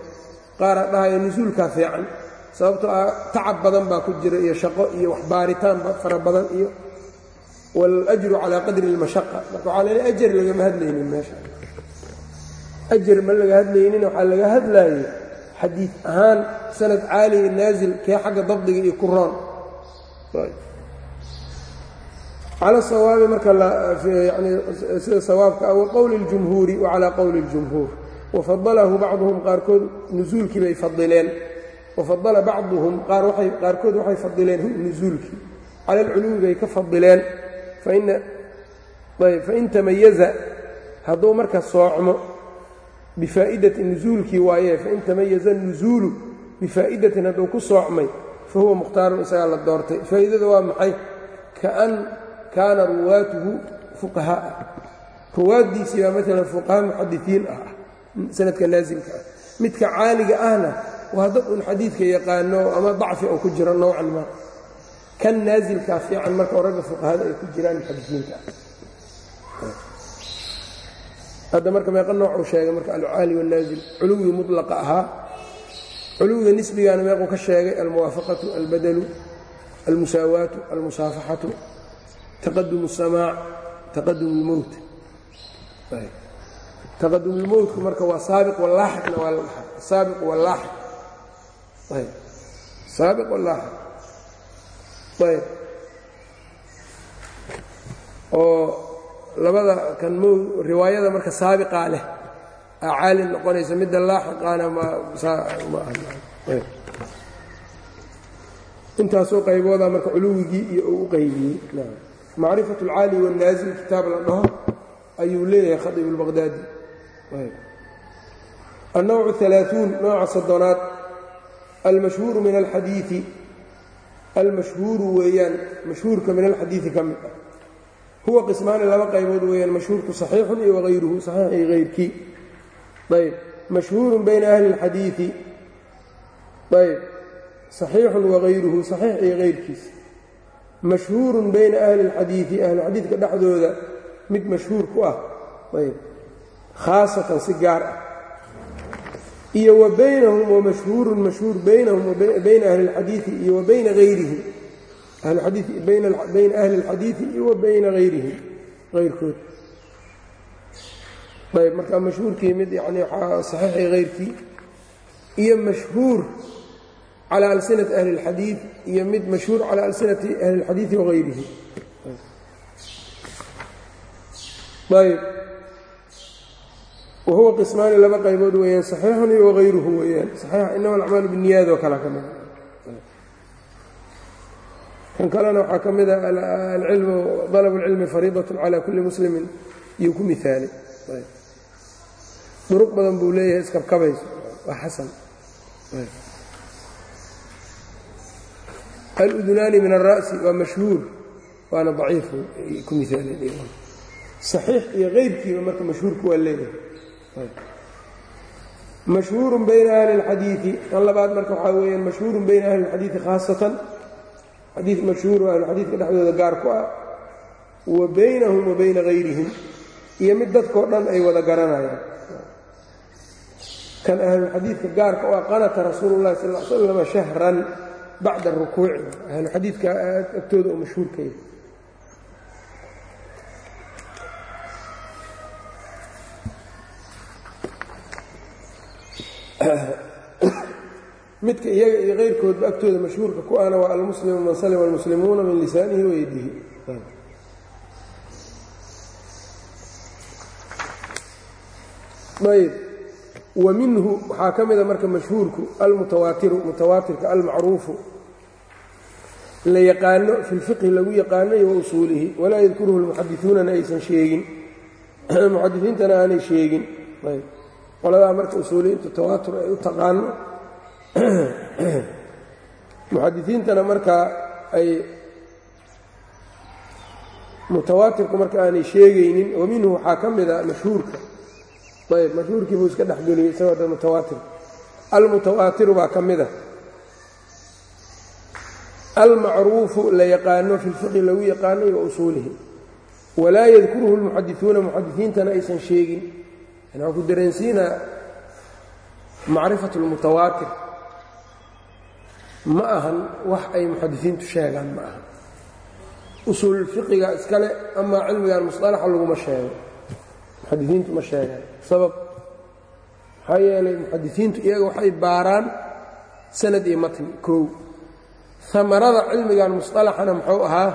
qaara dhahaya nusuulkaa fiican sababtoo ah tacab badan baa ku jira iyo shaqo iyo waxbaaritaan fara badan iyo waljru calaa qadri اlmashaqa marka waxaa lele ajar lagama hadlaynin meesha ajar ma laga hadlaynin waxaa laga hadlaayey xadiid ahaan sanad caaliga naazil kee xagga dabdiga iyo ku roon cala sawaabi marka yani sida sawaabka ah waqowli اljumhuuri wacalaa qowli اljumhuur wafadalahu bacduhum qaarkood nusuulkii bay fadileen wafadala bacduhum qaarkood waxay fadileen nusuulkii cala alculuwi bay ka fadileen fain tamayaza hadduu marka soocmo bifaa'idati nusuulkii waaye fain tamayaza nusuulu bifaa'idatin hadduu ku soocmay fahuwa mukhtaarun isagaa la doortay. Faa'iidada waa maxay? Kaan kaana ruwaatuhu fuqahaaa ruwaaddiisii baa maalan fuqaha muxadisiin ah sanadka naasilka ah. Midka caaliga ahna waa dad un xadiidka yaqaano ama dacfi oo ku jiro nowcan ma. Kan naasilkaa fiican marka oo ragga fuqahada ay ku jiraan muxadisiinta ah hadda marka meeqa noocu sheegay marka alcaali wanaazil culuwii mulaqa ahaa. Culuwga nisbigaana meequu ka sheegay almuwaafaqatu albadalu almusaawaatu almusaafaxatu taqadumu اsamaac taqadum اlmowt taqadum lmowtku marka waa saabiq walaaxiqna waa la saabiq walaaxiq ayb saabiq walaaxiq ayb oo labada kan m riwaayada marka saabiqaa leh aa caali noqonaysa midda laaxiqaana intaasoo qayboodaa marka culuwigii iyo uu u qaybiyey macrifat اlcaali wاnaasil kitaab la dhaho ayuu leeyahay khadiib اlbaqhdaadi الnowc الثaلaaثuun nooca soddonaad almashhuuru min alxadiiثi almashhuuru weeyaan mashhuurka min alxadiidi ka mid ah huwa qismaani laba qaybood weeyaan mashhuurku saxiixun iyo wagayruhu saxiix iyo hayrkii ayb mashhuurun bayna ahli اlxadiidi ayb saxiixun wagayruhu saxiix iyo hayrkiis mashhuurun bayna ahli اlxadiidi ahluxadiidka dhexdooda mid mashhuur ku ah ayb khaasatan si gaar ah iyo wa baynahum wamashhuurun mashhuur baynahum bayna ahli اlxadiidi iyo wa bayna hayrihim bayna ahli اlxadiidi iyo wa bayna hayrihim hayrkood ayb marka mashhuurkii mid yani waxaa saxiixi hayrkii iyo mashhuur calى alsinati ahli اlxadiid iyo mid mashhuur calى alsinati ahli اlxadiidi wagayrihi ayb wahuwa qismaani laba qaybood weeyaan saxiixun iyo wagayruhu weeyaan saxiix inama alacmaalu binniyaad oo kale ka mida kan kalena waxaa ka mida alcilmu dalab اlcilmi fariidaة calى kuli muslimin iyuu ku mihaalay duruq badan buu leeyahay iskabkabayso waa xasan aludunaani min alra'si waa mashhuur waana daciif ku miaaleen saxiix iyo keyrkiiba marka mashhuurku waa leeyahay mashhuurun bayna ahli اlxadiidi kan labaad marka waxaa weeyaan mashhuurun bayna ahli اlxadiidi khaasatan xadiid mashhuur oo ahluxadiidka dhexdooda gaar ku ah. Wa baynahum wa bayna hayrihim iyo mid dadkao dhan ay wada garanayaan. Kan ahluxadiidka gaarka u ah qanata rasuulu اllahi sal slama shahran bacda rukuuci ahluxadiidka agtooda oo mashhuurka yahay midka iyaga iyo keyrkoodba agtooda mashhuurka ku ahna waa almuslimu man salima almuslimuuna min lisaanihi wayadihi ayb wa minhu waxaa ka mida marka mashhuurku almutawaatiru mutawaatirka almacruufu la yaqaano fi lfiqhi lagu yaqaanayo wa usuulihi walaa yadkuruhu lmuxadisuunana aysan sheegin. Muxadisiintana aanay sheegin. Ayb qoladaa marka usuuliyiintu tawaatur ay u taqaano muxadisiintana markaa ay mutawaatirku marka aanay sheegaynin wa minhu waxaa ka mida mashhuurka. Ayb mashhuurkii buu iska dhexgeliyey isagoo da mutawaatir. Almutawaatiru baa ka mida almacruufu la yaqaano fi lfiqhi lagu yaqaanay wa usuulihi. Walaa yadkuruhu lmuxadisuuna muxadisiintana aysan sheegin. Waxaa ku dareensiinaa macrifat اlmutawaatir ma ahan wax ay muxadisiintu sheegaan ma aha usul fiqiga iskale amaa cilmigan musalaxa laguma sheego. Muxadisiintu ma sheegaan. Sabab maxaa yeelay muxadisiintu iyaga waxay baaraan sanad iyo matni kow amarada cilmigan musalaxana muxuu ahaa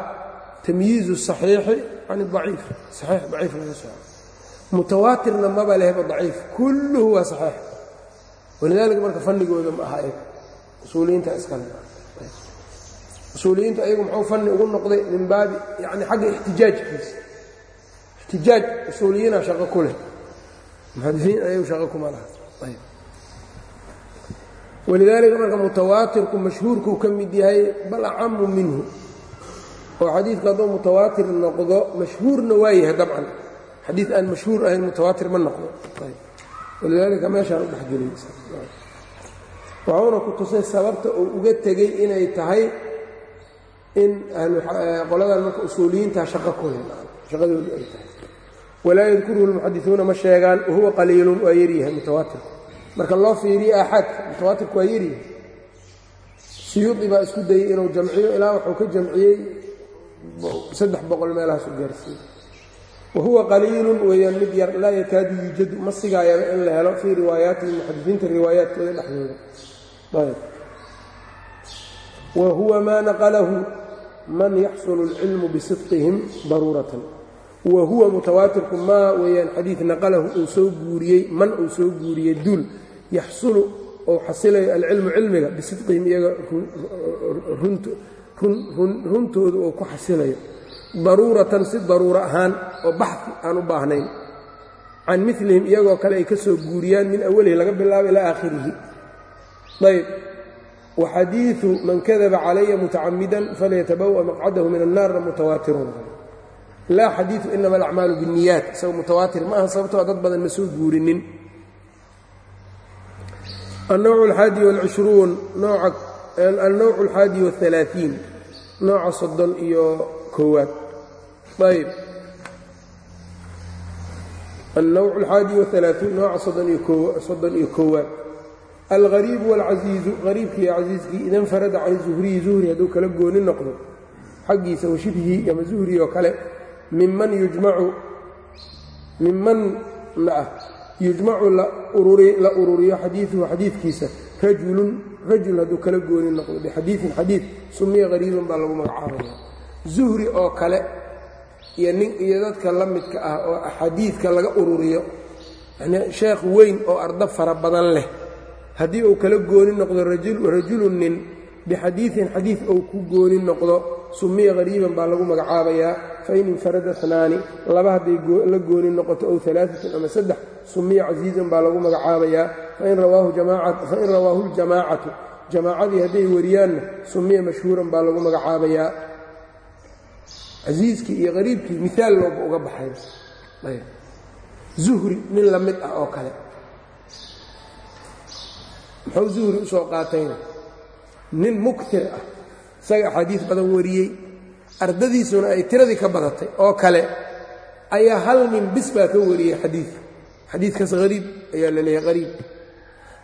tamyiizu saxiixi can daciif saxiix daciif laga soco mutawaatirna maba lehba daciif. Kulluhu waa saxiix. Walidaalika marka fanigooda ma aha usuuliyiinta iskale usuuliyiintu ayagu muxuu fanni ugu noqday min baabi yani xagga ixtijaajkiisa. Ixtijaaj usuuliyiina shaqo ku leh. Muxadisiin ayagu shaqo kuma laha. Walidaalika marka mutawaatirku mashhuurkuu ka mid yahay bal acamu minhu. Oo xadiidku hadduu mutawaatir noqdo mashhuurna waa yahay dabcan. Xadiid aan mashhuur ahayn mutawaatir ma noqdo. Walidaalika meeshaan u dhexgelinaysa wuxuuna ku tusay sababta uu uga tegey inay tahay in qoladan marka usuuliyiintaa shaqo ku shaqadoodu ay tahay. Walaa yadkuruhu lmuxadisuuna ma sheegaan wahuwa qaliilun waa yaryahay mutawaatirku marka loo fiiriyo aaxaadka mutawaatirku waa yaryahay siyuudi baa isku dayey inuu jamciyo ilaa wuxuu ka jamciyey saddex boqol meelahaasu gaarsiiyey. Wahuwa qaliilun weeyaan mid yar laa yakaadu yuujadu ma sigaayaba in la helo fii riwaayaatihi muxadisiinta riwaayaadkooda dhexdooda ayb wa huwa maa naqalahu man yaxsulu اlcilmu bisidqihim daruuratan wa huwa mutawaatirku maa weeyaan xadiid naqalahu uu soo guuriyey man uu soo guuriyey duul yaxsulu ou xasilayo alcilmu cilmiga bisidqihim iyaga runtooda oo ku xasilayo daruuratan si daruuro ahaan oo baxi aan u baahnayn can milihim iyagoo kale ay ka soo guuriyaan min awalihi laga bilaabo ilaa aakhirihi ayb waxadiiu man kadaba calaya mutacamidan falyatabawa maqcadahu min annaarna mutawaatirun laa xadiiu inama alacmaalu biاniyaat isaga mutawaatir ma aha sababtoo dad badan ma soo guurinin النوع الxaadi والcشhruun الnowع الxaadi والثaلaaثiin nooca soddon iyo koowaad ayb الnowع الxaadi والثaلaaثiin nooca soddon iyo koowaad alariibu wlcasiizu ariibkii casiiskii idan farada can zuhriyi zuhri hadduu kala gooni noqdo xaggiisa washibhii ama zuhri oo kale miman yujmacu miman naah yujmacu la ururiyo xadiiuhu xadiidkiisa rajulun rajul hadduu kala gooni noqdo bixadiiin xadiid sumiya ariiban baa lagu magacaabaya zuhri oo kale iyo nin iyo dadka la midka ah oo axaadiidka laga ururiyo sheekh weyn oo arda fara badan leh haddii uu kala gooni noqdo rajulun nin bixadiiin xadiid ou ku gooni noqdo sumiya hariiban baa lagu magacaabayaa fain infarada naani laba hadday la gooni noqoto ow alaaatun ama saddex sumiya casiizan baa lagu magacaabayaa fain rawaahu ljamaacatu jamaacadii hadday wariyaanna sumiya mashhuuran baa lagu magacaabayaa casiiskii iyo hariibkii miaal looba uga baxay. Zuhri nin la mid ah oo kale muxuu zuhri u soo qaatayna. Nin muktir ah. Isaga axaadiis badan wariyey. Ardadiisuna ay tiradii ka badatay. Oo kale ayaa hal nin bis baa ka wariyey xadiid xadiidkaas hariib ayaa la leeyahay hariib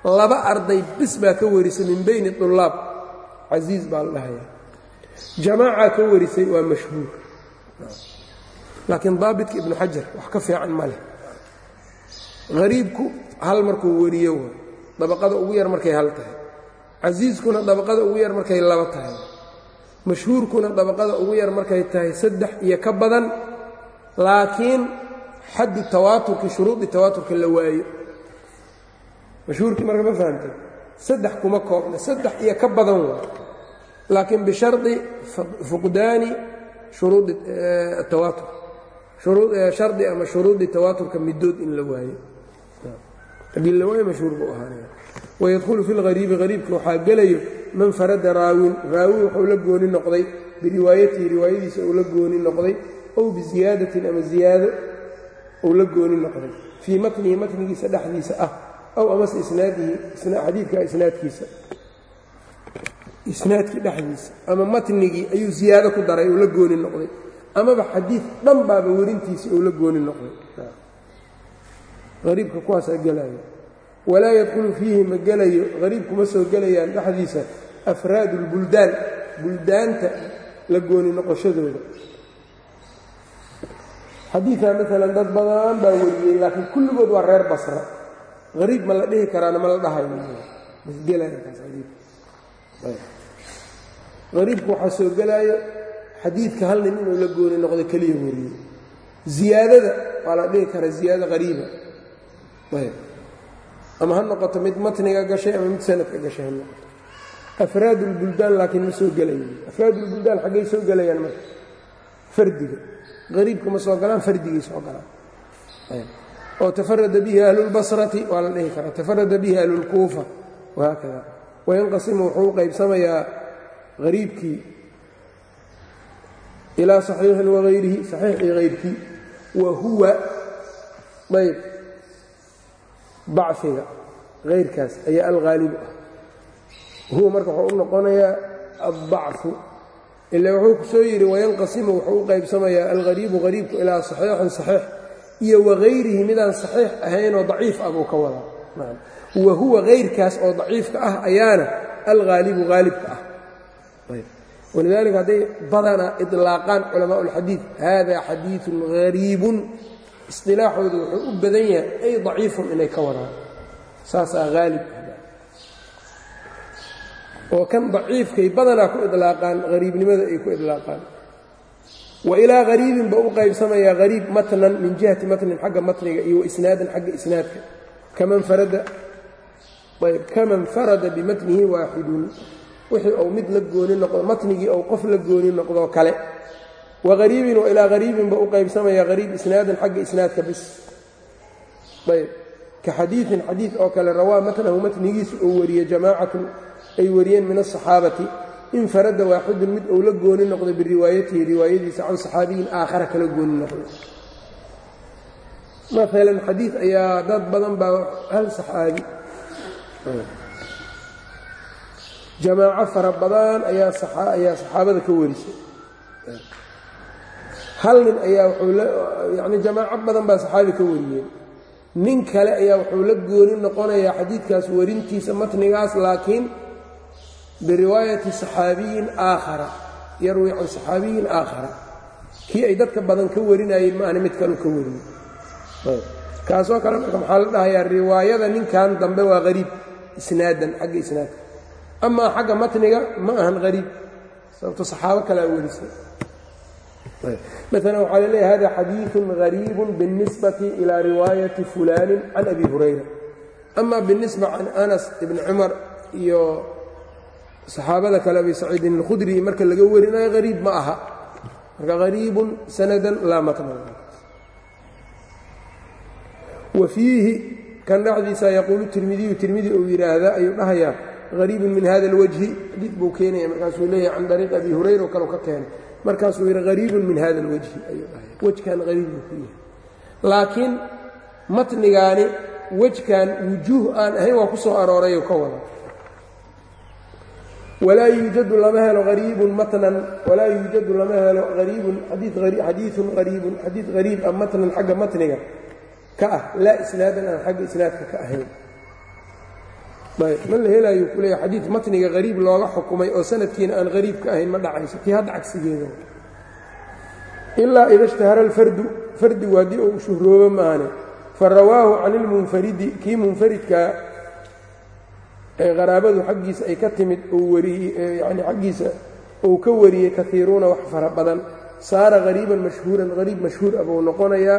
laba arday bis baa ka warisay min bayni طulaab casiiz baa la dhahaya jamaaca ka warisay waa mashhuur. Laakiin daabitka ibnu xajar wax ka fiican ma leh. Hariibku hal markuu wariyo wa dabaqada ugu yar markay hal tahay. Casiiskuna dabaqada ugu yar markay laba tahay. Mashhuurkuna dabaqada ugu yar markay tahay saddex iyo ka badan. Laakiin xaddu tawaaturki shuruudi tawaaturka la waayo. Mashhuurkii marka ma fahamtay saddex kuma koobna saddex iyo ka badan waa. Laakiin bishardi fuqdaani shuruudi tawaatur. Shardi ama shuruudi tawaaturka midood in la waayo haddii la waayo mashhuur buu ahaanaya wydkhulu fi lhariibi hariibka waxaa gelayo man farada raawin. Raawi wuxuu la gooni noqday biriwaayatihi riwaayadiisa uu la gooni noqday ow biziyaadatin ama ziyaado uu la gooni noqday. Fii matnihi matnigiisa dhexdiisa ah aw amase isnaadihi xadiidka isnaadkiisa. Isnaadkii dhexdiisa. Ama matnigii ayuu ziyaado ku daray uu la gooni noqday. Amaba xadiid dhan baaba werintiisa uu la gooni noqday hariibka kuwaasaa gelaya walaa yadkhulu fiihi ma gelayo hariibkuma soo gelayaan dhexdiisa. Afraadu اlbuldaan buldaanta la gooni noqoshadooda. Xadiikaa maalan dad badan baa wariyey laakiin kulligood waa reer basra. Hariib ma la dhihi karaana ma la dhahayohariibku waxaa soo gelaayo xadiidka hal nin inuu la gooni noqdo keliya wariyey. Ziyaadada waa la dhihi karaa ziyaado hariiba ama ha noqoto mid matniga gashay ama mid sanadka gashay ha noqoto afraad ulbuldaan laakiin ma soo gelayan afraad ulbuldaan xaggay soo gelayaan marka fardiga qariibka ma soo galaan fardigay soo galaan oo tafarada bihi ahlulbasrati waa la dhihi karaa tafarada bihi ahlulkuufa wahaakada wayanqasimu wuxuu u qaybsamayaa hariibkii ilaa saxiixin wagayrihi saxiix iyo hayrkii wa huwa ayb dacfiga kayrkaas ayaa alhaalibu ah. Huwa marka wuxuu u noqonayaa addacfu ila wuxuu ku soo yidhi wayanqasimu wuxuu u qaybsamayaa alghariibu hariibku ilaa saxiixin saxiix iyo wahayrihi midaan saxiix ahaynoo daciif ah buu ka wadaa. Wa huwa hayrkaas oo daciifka ah ayaana alhaalibu haalibka ah. Walidaalika hadday badana ilaaqaan culamaa اlxadiid hada xadiiثun hariibun isilaaxoodu wuxuu u badan yahay ay daciifun inay ka wadaan. Saasaa haalib oo kan daciifkay badanaa ku ilaaqaan hariibnimada ay ku ilaaqaan wa ilaa ba u qaybsamayaa hariib matnan min jihati matnin xagga matniga iyo waisnaadan xagga isnaadka. Kaman farada ayb kaman farada bimatnihi waaxidun. Wixii ou mid la gooni noqdo matnigii ou qof la gooni noqdoo kale wahariibin wa ilaa hariibin ba u qaybsamaya hariib isnaadan xagga isnaadka bis. Ayb. Ka xadiiin xadiid oo kale rawaa matnahu matnigiisa uu wariyey jamaacatun ay wariyeen min asaxaabati infarada waaxidun mid uu la gooni noqday biriwaayatihi riwaayadiisa can saxaabiyin aakhara kala gooni noqday. Maalan xadiid ayaa dad badan baa hal saxaabi. Jamaaco fara badan ayaa ayaa saxaabada ka warisay hal nin ayaa yacni jamaaco badan baa saxaabi ka wariyeen. Nin kale ayaa wuxuu la gooni noqonayaa xadiidkaas warintiisa matnigaas laakiin biriwaayati saxaabiyin aakhara yarwi can saxaabiyin aakhara. Kii ay dadka badan ka warinayeen ma ahna mid kalu ka wariyey. Kaasoo kale marka maxaa la dhahayaa riwaayada ninkan dambe waa hariib isnaadan xagga isnaadka. Amaa xagga matniga ma ahan hariib sababto saxaabo kalea werisay maala waxaa laleeyahy hada xadiiثun غariibu biالnisbati ilى riwaayati fulani can abi hurayra ama biالnisba can anas ibn cumar iyo saxaabada kale abi saciidin اlkhudri marka laga warinayo hariib ma aha marka hariibun sanada laa matna wa fiihi kan dhexdiisa yaquulu tirmidiyu tirmidi uu yidhaahdaa ayuu dhahayaa hariibun min hada اlwajhi xadiid buu keenaya markaasuu leeyahay can dariiq abi hurayra oo kale ka keenay markaasuu yidhi hariibun min hada alwajhi ayuu dhahay. Wejkan hariib buu ku yahay. Laakiin matnigaani wejkan wujuuh aan ahayn waa ku soo aroorayuu ka wada. Walaa yuujadu lama helo hariibun matnan walaa yuujadu lama helo hariibun xadiiun hariibun xadiid hariib a matnan xagga matniga ka ah laa isnaadan aan xagga isnaadka ka ahayn ma la helaayo ku leeya xadiid matniga hariib looga xukumay oo sanadkiina aan hariib ka ahayn ma dhacayso? Tii hadda cagsigeeda ilaa ida ishtahara alfardu fardigu haddii uu shuhroobo maahane fa rawaahu can ilmunfaridi kii munfaridkaa ee qaraabadu xaggiisa ay ka timid yani xaggiisa uu ka wariyey kaiiruuna wax fara badan. Saara hariiban mashhuuran hariib mashhuur ah buu noqonayaa.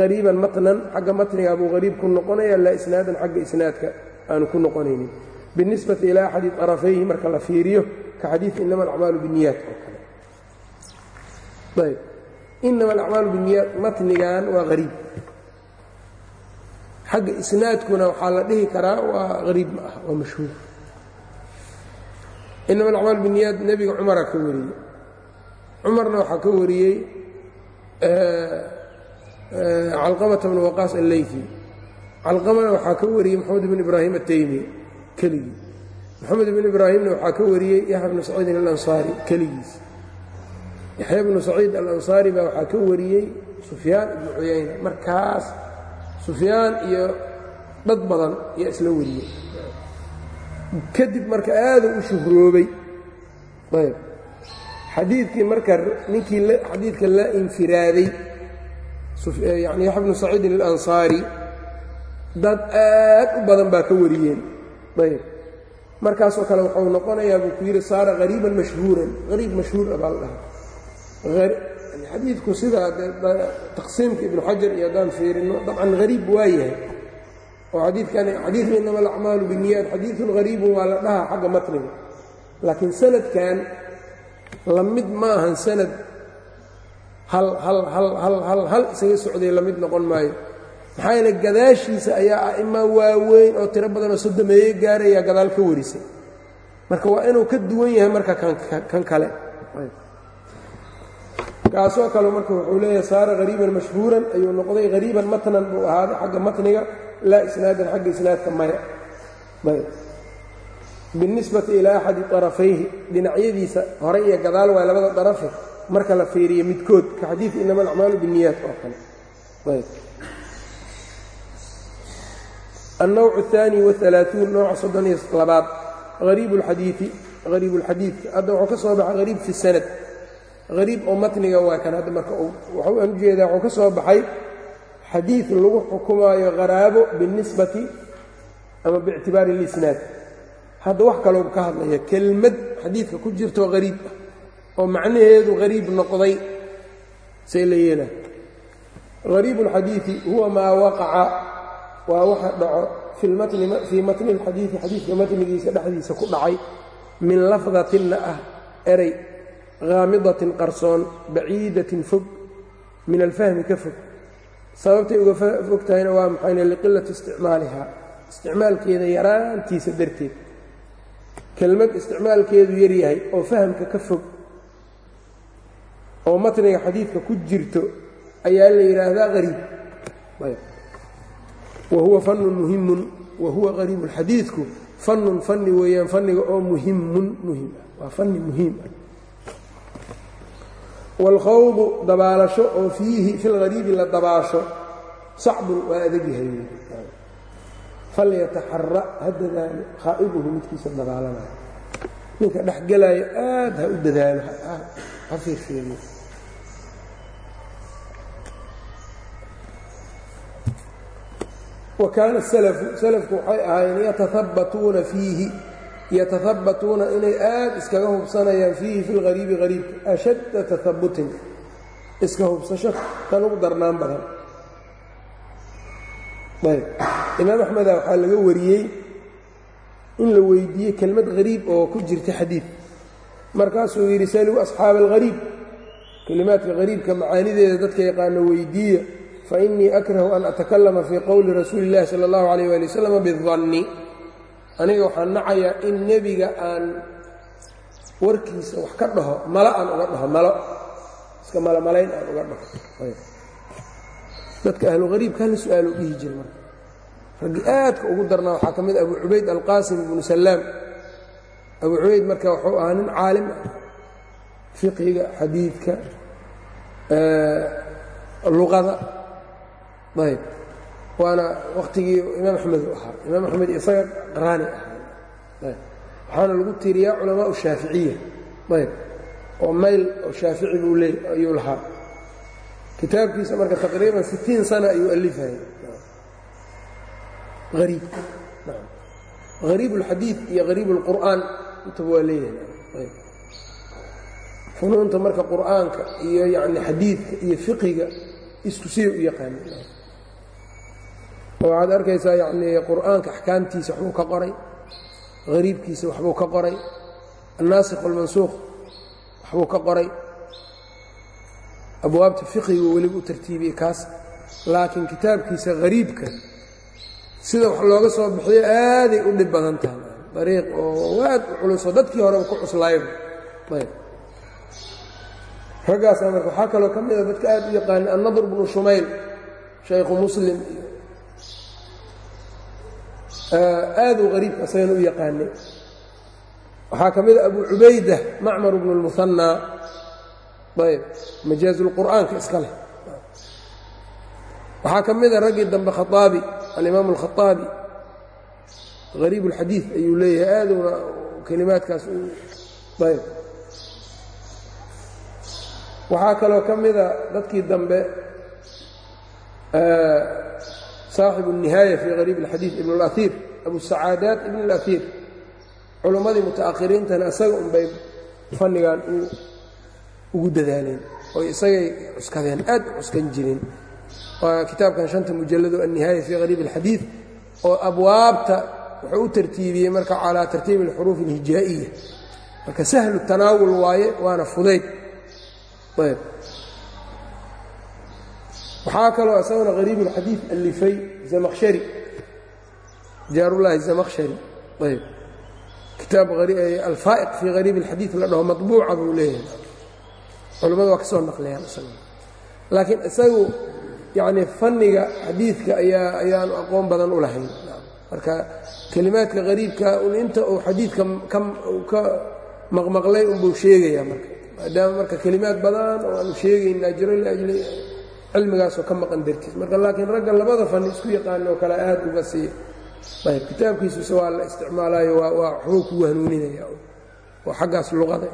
Hariiban matnan xagga matniga buu hariib ku noqonayaa laa isnaadan xagga isnaadka aanu ku noqonaynin. Binisbati ilaa axadi arafayhi marka la fiiriyo ka xadiid inama alacmaalu binniyaat oo kale. Ayb. Inama alacmaalu binniyaat matnigan waa hariib xagga isnaadkuna waxaa la dhihi karaa waa hariib ma ah waa mashhuur. Inama alacmaalu binniyaat nebiga cumara ka wariyey. Cumarna waxaa ka wariyey calqamata bnu waqaas alleyfi calqamana waxaa ka wariyey moxamed bn ibraahim ataymi keligii. Moxamed bn ibraahimna waxaa ka wariyey yaxya bnu saciidin alansaari keligiis. Yaxya bnu saciid alansaari baa waxaa ka wariyey sufyaan ibnu cuyayna markaas sufyaan iyo dad badan ayaa isla wariyey. Kadib marka aadu u shuhroobay ayb xadiidkii marka ninkii xadiidka la infiraaday yani yaxya bnu saciidin alansaari dad aad u badan baa ka wariyeen. Ayb. Markaasoo kale wuxuu noqonayaa buu ku yidhi saara hariiban mashhuuran. Hariib mashhuur ah baa la dhahaa. Xadiidku sidaa taqsiimka ibnu xajar iyo haddaan fiirino dabcan hariib waa yahay. Oo xadiidkan xadiidu inama alacmaalu binniyaat xadiidun hariibun waa la dhahaa xagga matniga. Laakiin sanadkan la ma ahan sanad hal hal hal hal hal hal isaga socday la noqon maayo maxaa yeele gadaashiisa ayaa a'ima waaweyn oo tiro badanoo sodomeeye gaarayaa gadaal ka warisay. Marka waa inuu ka duwan yahay marka kan kale. Kaasoo kale marka wuxuu leeyahay saara hariiban mashhuuran ayuu noqday hariiban matnan buu ahaaday xagga matniga laa isnaadan xagga isnaadka maya binisbati ilaa axadi arafayhi dhinacyadiisa hore iyo gadaal waa labada darafe marka la fiiriyo midkood ka xadiid inama alacmaalu binniyaat oo kale النوع الثاني والثلاثون nooca soddon iyo labaad ariib اxadiii hariib اlxadiidka hadda wuxuu ka soo baxay hariib fi الsanad hariib oo matniga waa kan hadda marka waxaan ujeedaa wuxuu ka soo baxay xadiid lagu xukumaayo haraabo biالnisbati ama biاctibaari اlisnaad hadda wax kaloo ka hadlaya kelmad xadiidka ku jirto hariib ah oo macnaheedu hariib noqday say la yeela hariib اlxadiiثi huwa maa waqaca waa waxa dhaco fii matni اlxadiidi xadiidka matnigiisa dhexdiisa ku dhacay min lafdatinna ah eray haamidatin qarsoon baciidatin fog min alfahmi ka fog. Sababtay uga fog tahayna waa maxayne liqilati isticmaalihaa isticmaalkeeda yaraantiisa darteed. Kelmad isticmaalkeedu yaryahay oo fahamka ka fog oo matniga xadiidka ku jirto ayaa la yidhaahdaa qariib wa huwa fanun muhimun wa huwa qariibu xadiidku fanun fanni weeyaan fanniga oo muhimun muhiim ah waa fanni muhiim ah. Wاlkhawdu dabaalasho oo fiihi fi lgariibi la dabaasho sacbun waa adegyahay falyataxara ha dadaalo khaa'ibuhu midkiisa dabaalanaya ninka dhex aad ha u dadaalo ha fiirfiiriyo wa kaana salafu salafku waxay ahaayeen yatahabbatuuna fiihi yatahabbatuuna inay aad iskaga hubsanayaan fiihi fi lgariibi hariibka ashadda tahabbutin iska hubsasho tan ugu darnaan badan. Ayb. Imaam axmeda waxaa laga wariyey in la weydiiyey kelmad hariib oo ku jirta xadiid. Markaasuu yidhi saluu asxaaba alghariib. Kelimaadka hariibka macaanideeda dadka yaqaano weydiiya fainii akrahu an atakallama fii qowli rasuuli illahi sala allahu calayh waali wasalam bidanni aniga waxaan nacayaa in nebiga aan warkiisa wax ka dhaho malo aan uga dhaho malo. Iska malomalayn aan uga dhaho. Dadka ahlu hariibka hala su'aalo dhihi jira marka. Raggi aadka ugu darnaa waxaa ka mid abu cubayd alqaasim ibnu salaam abu cubayd marka wuxuu ahaa nin caalim ah. Fiqiga xadiidka luqada ayb. Waana wakhtigii imaam axmed ahaa. Imaam axmed isaga qaraani ahaa. Waxaana lagu tiriyaa culamaa shaaficiya ayb. Oo mayl shaafici buu leey ayuu lahaa. Kitaabkiisa marka taqriiban sittiin sana ayuu alifayay. Ariib hariib اlxadiid iyo hariib اlqur'aan intaba waa leeyahay. Funuunta marka qur'aanka iyo yani xadiidka iyo fiqiga isku siya u yaqaana waxaad arkaysaa yani qur'aanka axkaamtiisa waxbuu ka qoray hariibkiisa waxbuu ka qoray annaasikh اlmansuuq waxbuu ka qoray abwaabta fiqigu weliba u tartiibiyey kaas laakiin kitaabkiisa hariibka sida wax looga soo bixiyo aaday u dhib badan tahay. Dariiq oo aad u culusoo dadkii horeba ku cuslaayba ayb. Raggaasaa marka waxaa kaloo ka mida dadka aad u yaqaana annadr bnu shumayl shaykhu muslim iyo aaduu hariibka asagana u yaqaanay. Waxaa ka mida abu cubayda macmar bnu اlmuhanaa ayb majaazulqur'aanka iska leh. Waxaa ka mida raggii dambe khaaabi alimaam alkhaaabi hariib اlxadiid ayuu leeyahay aaduna kelimaadkaas ayb. Waxaa kaloo ka mida dadkii dambe saaxibu الnihaaya fii hariib اlxadiid ibn اlaiir abu sacaadaat ibn اlaiir culummadii muta'akhiriintana isaga unbay fannigan ugu dadaaleen oy isagay cuskadeen aad u cuskan jireen waa kitaabkan shanta mujallado annihaaya fii hariib اlxadiid oo abwaabta wuxuu u tartiibiyey marka calaa tartiibi اlxuruuf اlhijaa'iya marka sahlu tanaawul waaye waana fudayd ayb waxaa kaloo isagana hariibulxadiid alifay zamaqshari jaarulahi zamaqshari ayb. Kitaab alfaa'iq fii hariib اlxadiid la dhaho maطbuuca buu leeyahay. Culimmadu waa ka soo naqliyaan isaga laakiin isagu yacnii fanniga xadiidka ayaa ayaanu aqoon badan u lahayn. Marka kelimaadka hariibka un inta uu xadiidka ka maqmaqlay unbuu sheegayaa marka. Maadaama marka kelimaad badan oo aanu sheegaynaa jiro liajli cilmigaasoo ka maqan dartiis marka laakiin ragga labada fanni isku yaqaano oo kale aad uga sii. Ayb kitaabkiisusa waa la isticmaalaayo waa waxbuu kugu hanuuninaya oo xaggaas luqada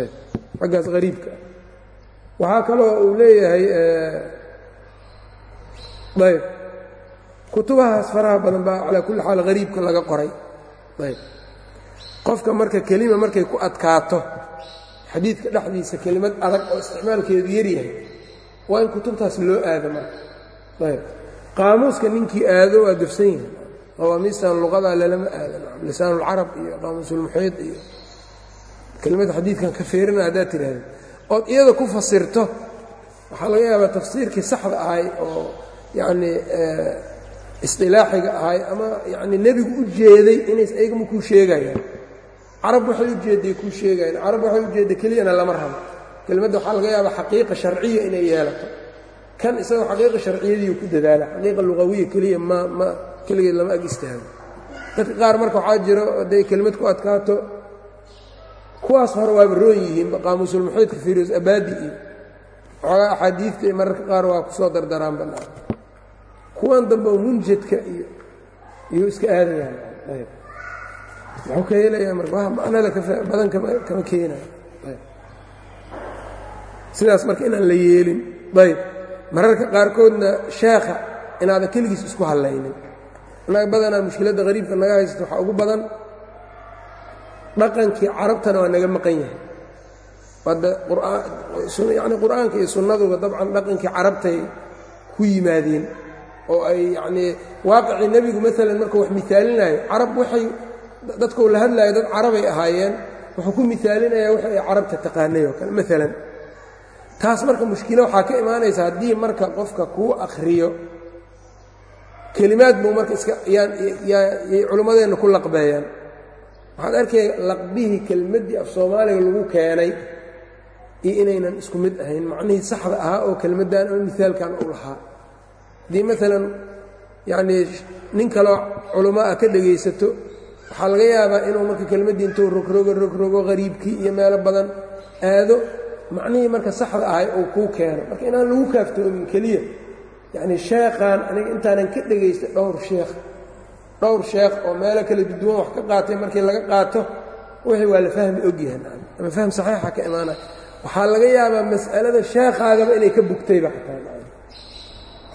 ayb xaggaas hariibka waxaa kaloo uu leeyahay ayb kutubahaas faraha badan baa calaa kulli xaal hariibka laga qoray. Ayb qofka marka kelima markay ku adkaato xadiidka dhexdiisa kelimad adag oo isticmaalkeedu yaryahay waa in kutubtaas loo aado marka. Ayb. Qaamuuska ninkii aado waa dafsan yahay. Qawaamiistan luqadaa lalama aado. Lisaanulcarab iyo qaamuusulmuxiid iyo kelimada xadiidkan ka feerina haddaad tidhaahda ood iyada ku fasirto waxaa laga yaabaa tafsiirkii saxda ahay oo yacnii isqilaaxiga ahay ama yacni nebigu u jeeday inays ayagama kuu sheegayaan. Carab waxay ujeedday kuu sheegayan carab waxay ujeedda keliyana lama rabo kelimadda waxaa laga yaabaa xaqiiqa sharciya inay yeelato. Kan isagoo xaqiiqa sharciyadiiu ku dadaala xaqiiqa luqawiya keliya ma ma keligeed lama ag istaago dadka qaar marka waxaa jiro hadday kelimad ku adkaato kuwaas hore waaba roon yihiin qaamuusulmuxiidka firos abaadi iyo waxoogaa axaadiidta mararka qaar waa ku soo dardaraan bannaan kuwan dambe munjadka iyo iyuu iska aadayaan ayb. Muxuu ka helayaa marka wa macnada badan kama keenayo sidaas marka inaan la yeelin ayb mararka qaarkoodna sheekha inaadan keligiis isku hallaynin. Annaga badanaa mushkiladda hariibka naga haysta waxaa ugu badan dhaqankii carabtana waa naga maqan yahay. Hadda yani qur'aanka iyo sunnaduba dabcan dhaqankii carabtay ku yimaadeen. Oo ay yacnii waaqicii nebigu maalan markuu wax miaalinayo carab waxay dadkuu la hadlaayo dad carabay ahaayeen wuxuu ku miaalinayaa wax ay carabta taqaanay oo kale maalan taas marka mushkilo waxaa ka imaanaysa haddii marka qofka kuu akhriyo kelimaad buu marka iska yay culimmadeenna ku laqbeeyaan. Waxaad arkaya laqbihii kelmaddii af soomaaliga lagu keenay iyo inaynan isku mid ahayn. Macnihii saxda ahaa oo kelmaddan ama mihaalkan u lahaa. Haddii maalan yacnii nin kaloo culamo ah ka dhegaysato waxaa laga yaabaa inuu marka kelmaddii intuu rogrogo rogrogo qariibkii iyo meelo badan aado macnihii marka saxda ahay uu kuu keeno. Marka inaan lagu kaaftoomin keliya yacni sheekhaan aniga intaanan ka dhegaysta dhowr sheekh dhowr sheekh oo meelo kala duwan wax ka qaatay markii laga qaato wixii waa la fahmi ogyahan ama fahm saxiixa ka imaanaya. Waxaa laga yaabaa mas'alada sheekhaagaba inay ka bugtayba xataa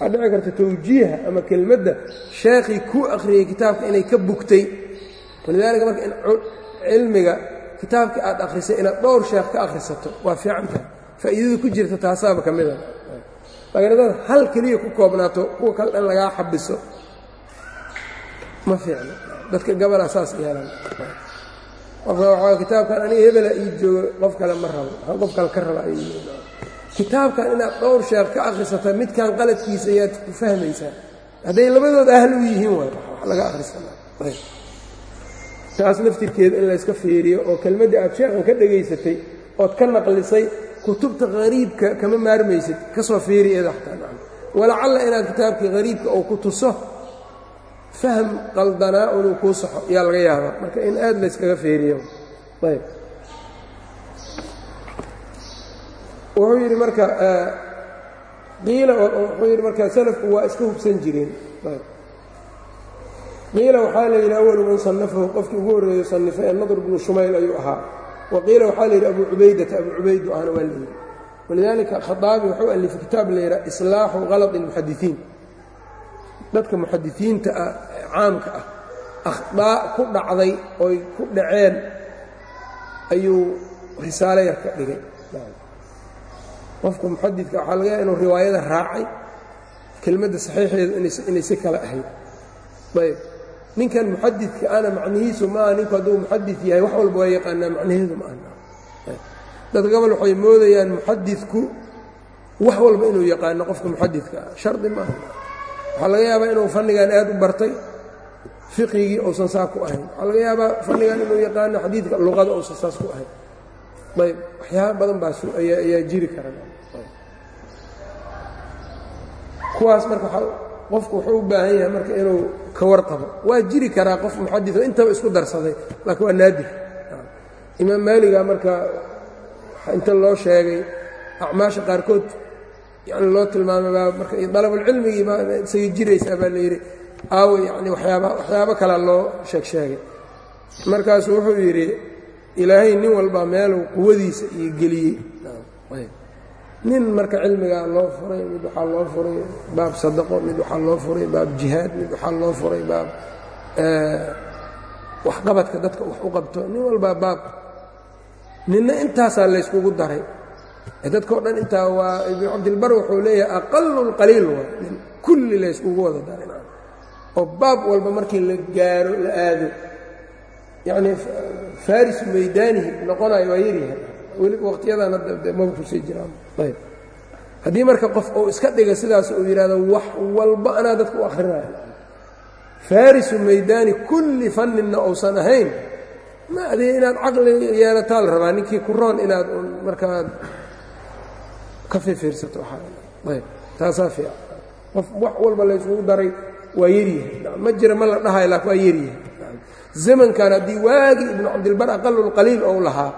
waxaa dhici karta tawjiiha ama kelmadda sheekhii kuu akhriyey kitaabka inay ka bugtay. Walidaalika marka in cilmiga kitaabkii aad akhrisay inaad dhowr sheekh ka akhrisato waa fiicantaha faa'iidada ku jirta taasaaba ka mida laakiin hadaad hal keliya ku koobnaato kuwa kale dhan lagaa xabiso ma fiicno dadka gabalaa saas yeelan. Qofka waxaa kitaabkan aniga hebela ii joogo qof kale ma rabo. Qof kale ka raba kitaabkan inaad dhowr sheekh ka akhrisata midkan qaladkiisa ayaad ku fahmaysaa. Hadday labadood ahl u yihiin waay wax laga akhrisanaa taas laftirkeeda in layska fiiriyo oo kelmaddii aad sheekhan ka dhegaysatay ood ka naqlisay kutubta hariibka kama maarmaysid ka soo fiiri eeda xataa walacalla inaad kitaabkii hariibka oo ku tuso fahm qaldanaa inuu kuu saxo yaa laga yaabaa. Marka in aad layskaga fiiriyo. Ayb. Wuxuu yidhi marka qiila wuxuu yidhi marka salafku waa iska hubsan jireen qiila waxaa la yidhi awalu man sannafahu qofkii ugu horreeyo sannifa ee nadr bnu shumayl ayuu ahaa wa qiila waxaa la yidhi abu cubaydata abu cubaydu ahna waa la yidhi walidaalika khaaabi wuxuu alifay kitaab la yidhaha islaaxu kaladi اlmuxadisiin dadka muxadisiinta ah caamka ah akhdaa ku dhacday oy ku dhaceen ayuu risaalo yar ka dhigay qofka muxadidka waxaa laga yaaba inuu riwaayada raacay kelmadda saxiixeedu inay si kale ahayd ayb ninkan muxadidka ana macnihiisu maaha ninku hadduu muxadid yahay wax walba waa yaqaanaa macnaheedu ma aha dadka gobol waxay moodayaan muxadidku wax walba inuu yaqaano qofka muxadidka ah. Shardi maaha. Waxaa laga yaabaa inuu fannigan aad u bartay fiqigii uusan saa ku ahayn. Waxaa laga yaabaa fannigan inuu yaqaano xadiidka luqada uusan saas ku ahayn. Ayb waxyaaba badan baa ayaa jiri kara kuwaas marka qofku wuxuu u baahan yahay marka inuu ka warqabo. Waa jiri karaa qof muxadid oo intaba isku darsaday laakiin waa naadir. Imaam maaliga marka inta loo sheegay acmaasha qaarkood yani loo tilmaamay baa marka dalabulcilmigii baa isaga jiraysaa baa la yidhi aawo yani waxyaaba waxyaabo kalea loo sheeg sheegay. Markaasuu wuxuu yidhi ilaahay nin walbaa meeluu quwadiisa iyo geliyey nin marka cilmigaa loo furay mid waxaa loo furay baab sadaqo mid waxaa loo furay baab jihaad mid waxaa loo furay baab waxqabadka dadka wax u qabto. Nin walbaa baab ninna intaasaa layskugu daray. Dadkao dhan intaa waa ibnu cabdilbar wuxuu leeyahay aqalu lqaliil waa nin. Kulli layskugu wada daray. Oo baab walba markii la gaaro la aado yacnii farisu maydaanihi noqonayo waa yaryahay weli waqtiyadan hadda maba ku sii jiraan. Ayb. Haddii marka qof uu iska dhiga sidaas uu yidhahdo wax walba anaa dadka u akhrinayo. Farisu maydaani kulli fanninna uusan ahayn. Ma adii inaad caqli yeelataa la rabaa ninkii ku roon inaad markaad ka fifiirsato ayb. Taasaa fiican. Qof wax walba laysugu daray waa yaryahay ma jira ma la dhahayo laakin waa yaryahay zamankan haddii waagii ibnu cabdilbar aqalulqaliil ou lahaa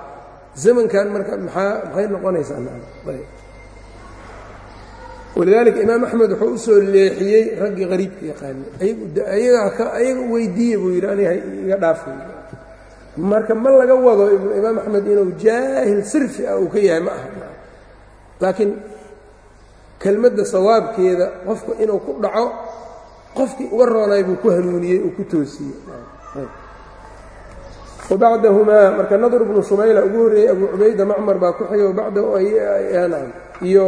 zamankan marka maxay noqonaysaa walidaalika imaam axmed wuxuu u leexiyey raggii qariibka yaqaani ayaga weydiiye buu yidhi aniga iga dhaafay marka ma laga wado imaam axmed inuu jaahil sirfi ah uu ka yahay ma aha. Laakiin kelmadda sawaabkeeda qofku inuu ku dhaco qofkii uga roonay buu ku hanuuniyey uu ku toosiyey wabacdahumaa marka nadr bnu shumayla ugu horreeyey abu cubayda macmar baa ku xigay wabacdahu iyo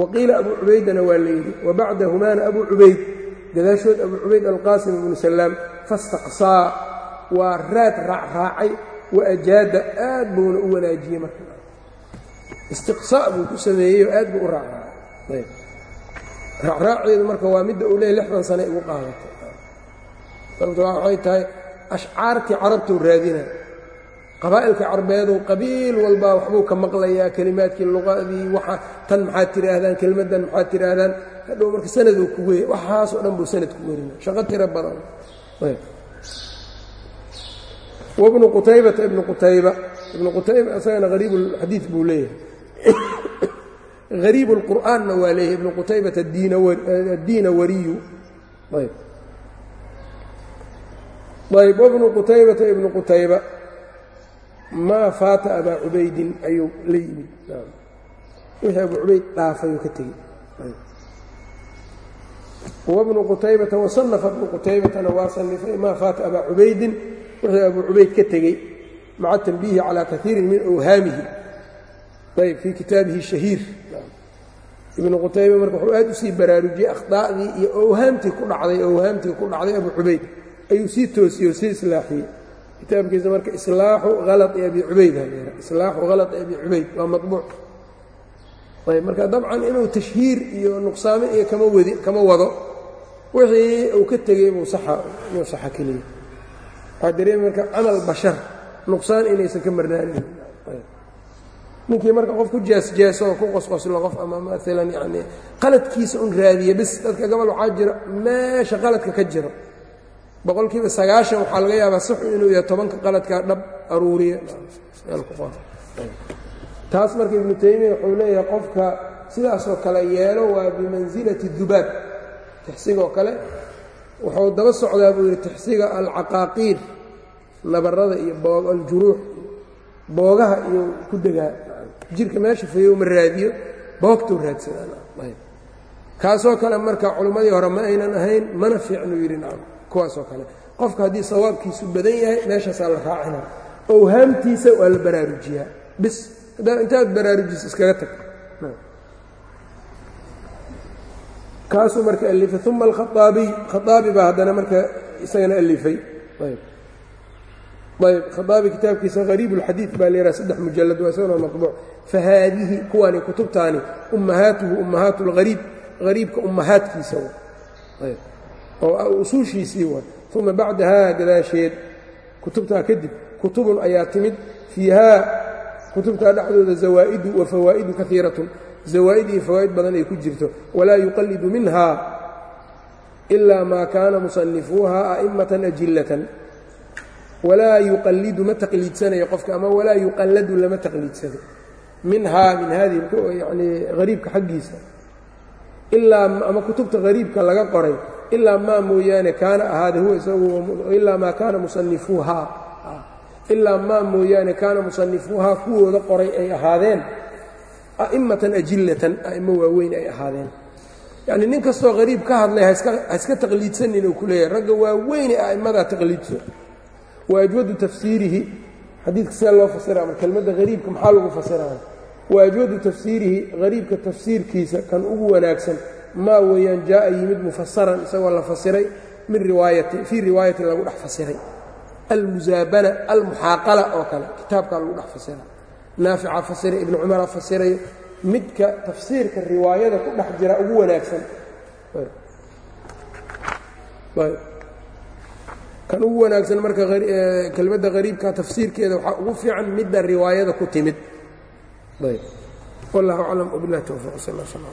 waqiila abu cubaydana waa la yidhi wabacdahumaana abu cubayd gadaashood abu cubayd alqaasim ibnu salaam fastaqsaa waa raad raacraacay waajaada aad buuna u wanaajiyey marka istiqsaa buu ku sameeyey oo aad buu u raacraacay raacraaceedu marka waa midda uu leey lixdan sane igu qaadatay sababto waxay tahay ashcaartii carabtuu raadina qabaa'ilka carbeedu qabiil walbaa waxbuu ka maqlayaa kelimaadkii luqadii waxa tan maxaad tidhaahdaan kelmaddan maxaad tidhaahdaan. Hadhow marka sanaduu ku wey waxaasoo dhan buu sanad ku werina shaqo tiro badan. Wabnu qutaybata ibnu qutayba. Ibnu qutayba isagana hariibulxadiid buu leeyahay. Hariib اlqur'aanna waa leeyahay ibnu qutaybata addiina wariyu. Ayb ayb wbnu qutaybata ibnu qutayba maa faata abaa cubaydin ayuu la yimid wixii abu cubayd dhaafayuu ka tegey wabnu qutaybata wasanafa bnu qutaybatana waa sanifay maa faata abaa cubaydin wixii abu cubayd ka tegey maca tanbiihi calaa kaiirin min awhaamihi ayb fii kitaabihi shahiir ibnu qutayba marka wuxuu aad u sii baraarujiyey akhda'dii iyo owhaamtii ku dhacday owhaamtii ku dhacday abu cubayd ayuu sii toosiyey oo sii islaaxiyey. Kitaabkiisa marka islaaxu halai abi cubayd islaaxu halai abi cubayd waa maطbuuc ayb marka dabcan inuu tashhiir iyo nuqsaame iyo kama wadi kama wado wixii uu ka tegey buu saxa inuu saxa keliya. Waxaa dareemi marka camal bashar nuqsaan inaysan ka marnaanin. Ninkii marka qof ku jaasjaaso oo ku qosqoslo qof ama maalan yacnii qaladkiisa un raadiya bis dadka gobol waxaa jira meesha qaladka ka jiro boqolkiiba sagaashan waxaa laga yaabaa saxu inuu yahay tobanka qaladkaa dhab aruuriya taas marka ibnu taymiya wuxuu leeyahay qofka sidaasoo kale yeelo waa bimansilati dubaab. Tixsigoo kale wuxuu daba socdaa buu yidhi tixsiga alcaqaaqiir nabarada iyo aljuruux boogaha iyo ku degaa. Jirka meesha fayow ma raadiyo boogtuu raadsadaan. Kaasoo kale marka culimmadii hore ma aynan ahayn mana fiicnuu yidhi nacam kuwaasoo kale qofka haddii sawaabkiisu badan yahay meeshaasaa la raacina owhaamtiisa waa la baraarujiyaa bis haddaa intaad baraarujiso iskaga tag kaasuu marka alifay uma alkhaaabiy khaaabi baa haddana marka isagana alifay ayb khaaabi kitaabkiisa hariib اlxadiid baa la yhaha saddex mujalad waa isagana maطbuuc fahaadihi kuwani kutubtaani ummahaatuhu ummahaat اlhariib hariibka ummahaadkiisa oo usuushiisii wa uma bacdahaa gadaasheed kutubtaa kadib kutubun ayaa timid. Fiihaa kutubtaa dhexdooda zawaa'idu wa fawaa'idu kaiiratun zawaa'id iyo fawaa'id badan ay ku jirto. Walaa yuqallidu minha ilaa maa kaana musanifuuha a'immatan ajillatan. Walaa yuqallidu ma taqliidsanayo qofka ama walaa yuqalladu lama taqliidsado. Minhaa min hadihi yani hariibka xaggiisa. Ilaa ama kutubta hariibka laga qoray ilaa maa mooyaane kaana ahaade huwa isagu ilaa maa kaana musanifuuhaa ilaa maa mooyaane kaana musanifuuhaa kuwooda qoray ay ahaadeen a'immatan ajillatan a'immo waaweyn ay ahaadeen yacni nin kastoo hariib ka hadlay ha iska taqliidsanin uu ku leeyahay ragga waaweyne a'immadaa taqliidso wa ajwadu tafsiirihi xadiidka sidaa loo fasira ama kelmadda hariibka maxaa lagu fasiraya wa ajwadu tafsiirihi hariibka tafsiirkiisa kan ugu wanaagsan maa weeyaan jaa'a yimid mufasaran isagoo la fasiray min riwaayati fii riwaayatin lagu dhex fasiray. Almusaabana almuxaaqala oo kale kitaabkaa lagu dhex fasira naafica fasiray ibnu cumara fasirayo midka tafsiirka riwaayada ku dhex jira ugu wanaagsan. Kan ugu wanaagsan marka kelmadda hariibka tafsiirkeeda waxaa ugu fiican midda riwaayada ku timid. Ayb wallahu aclam wbilah towfiq sal sl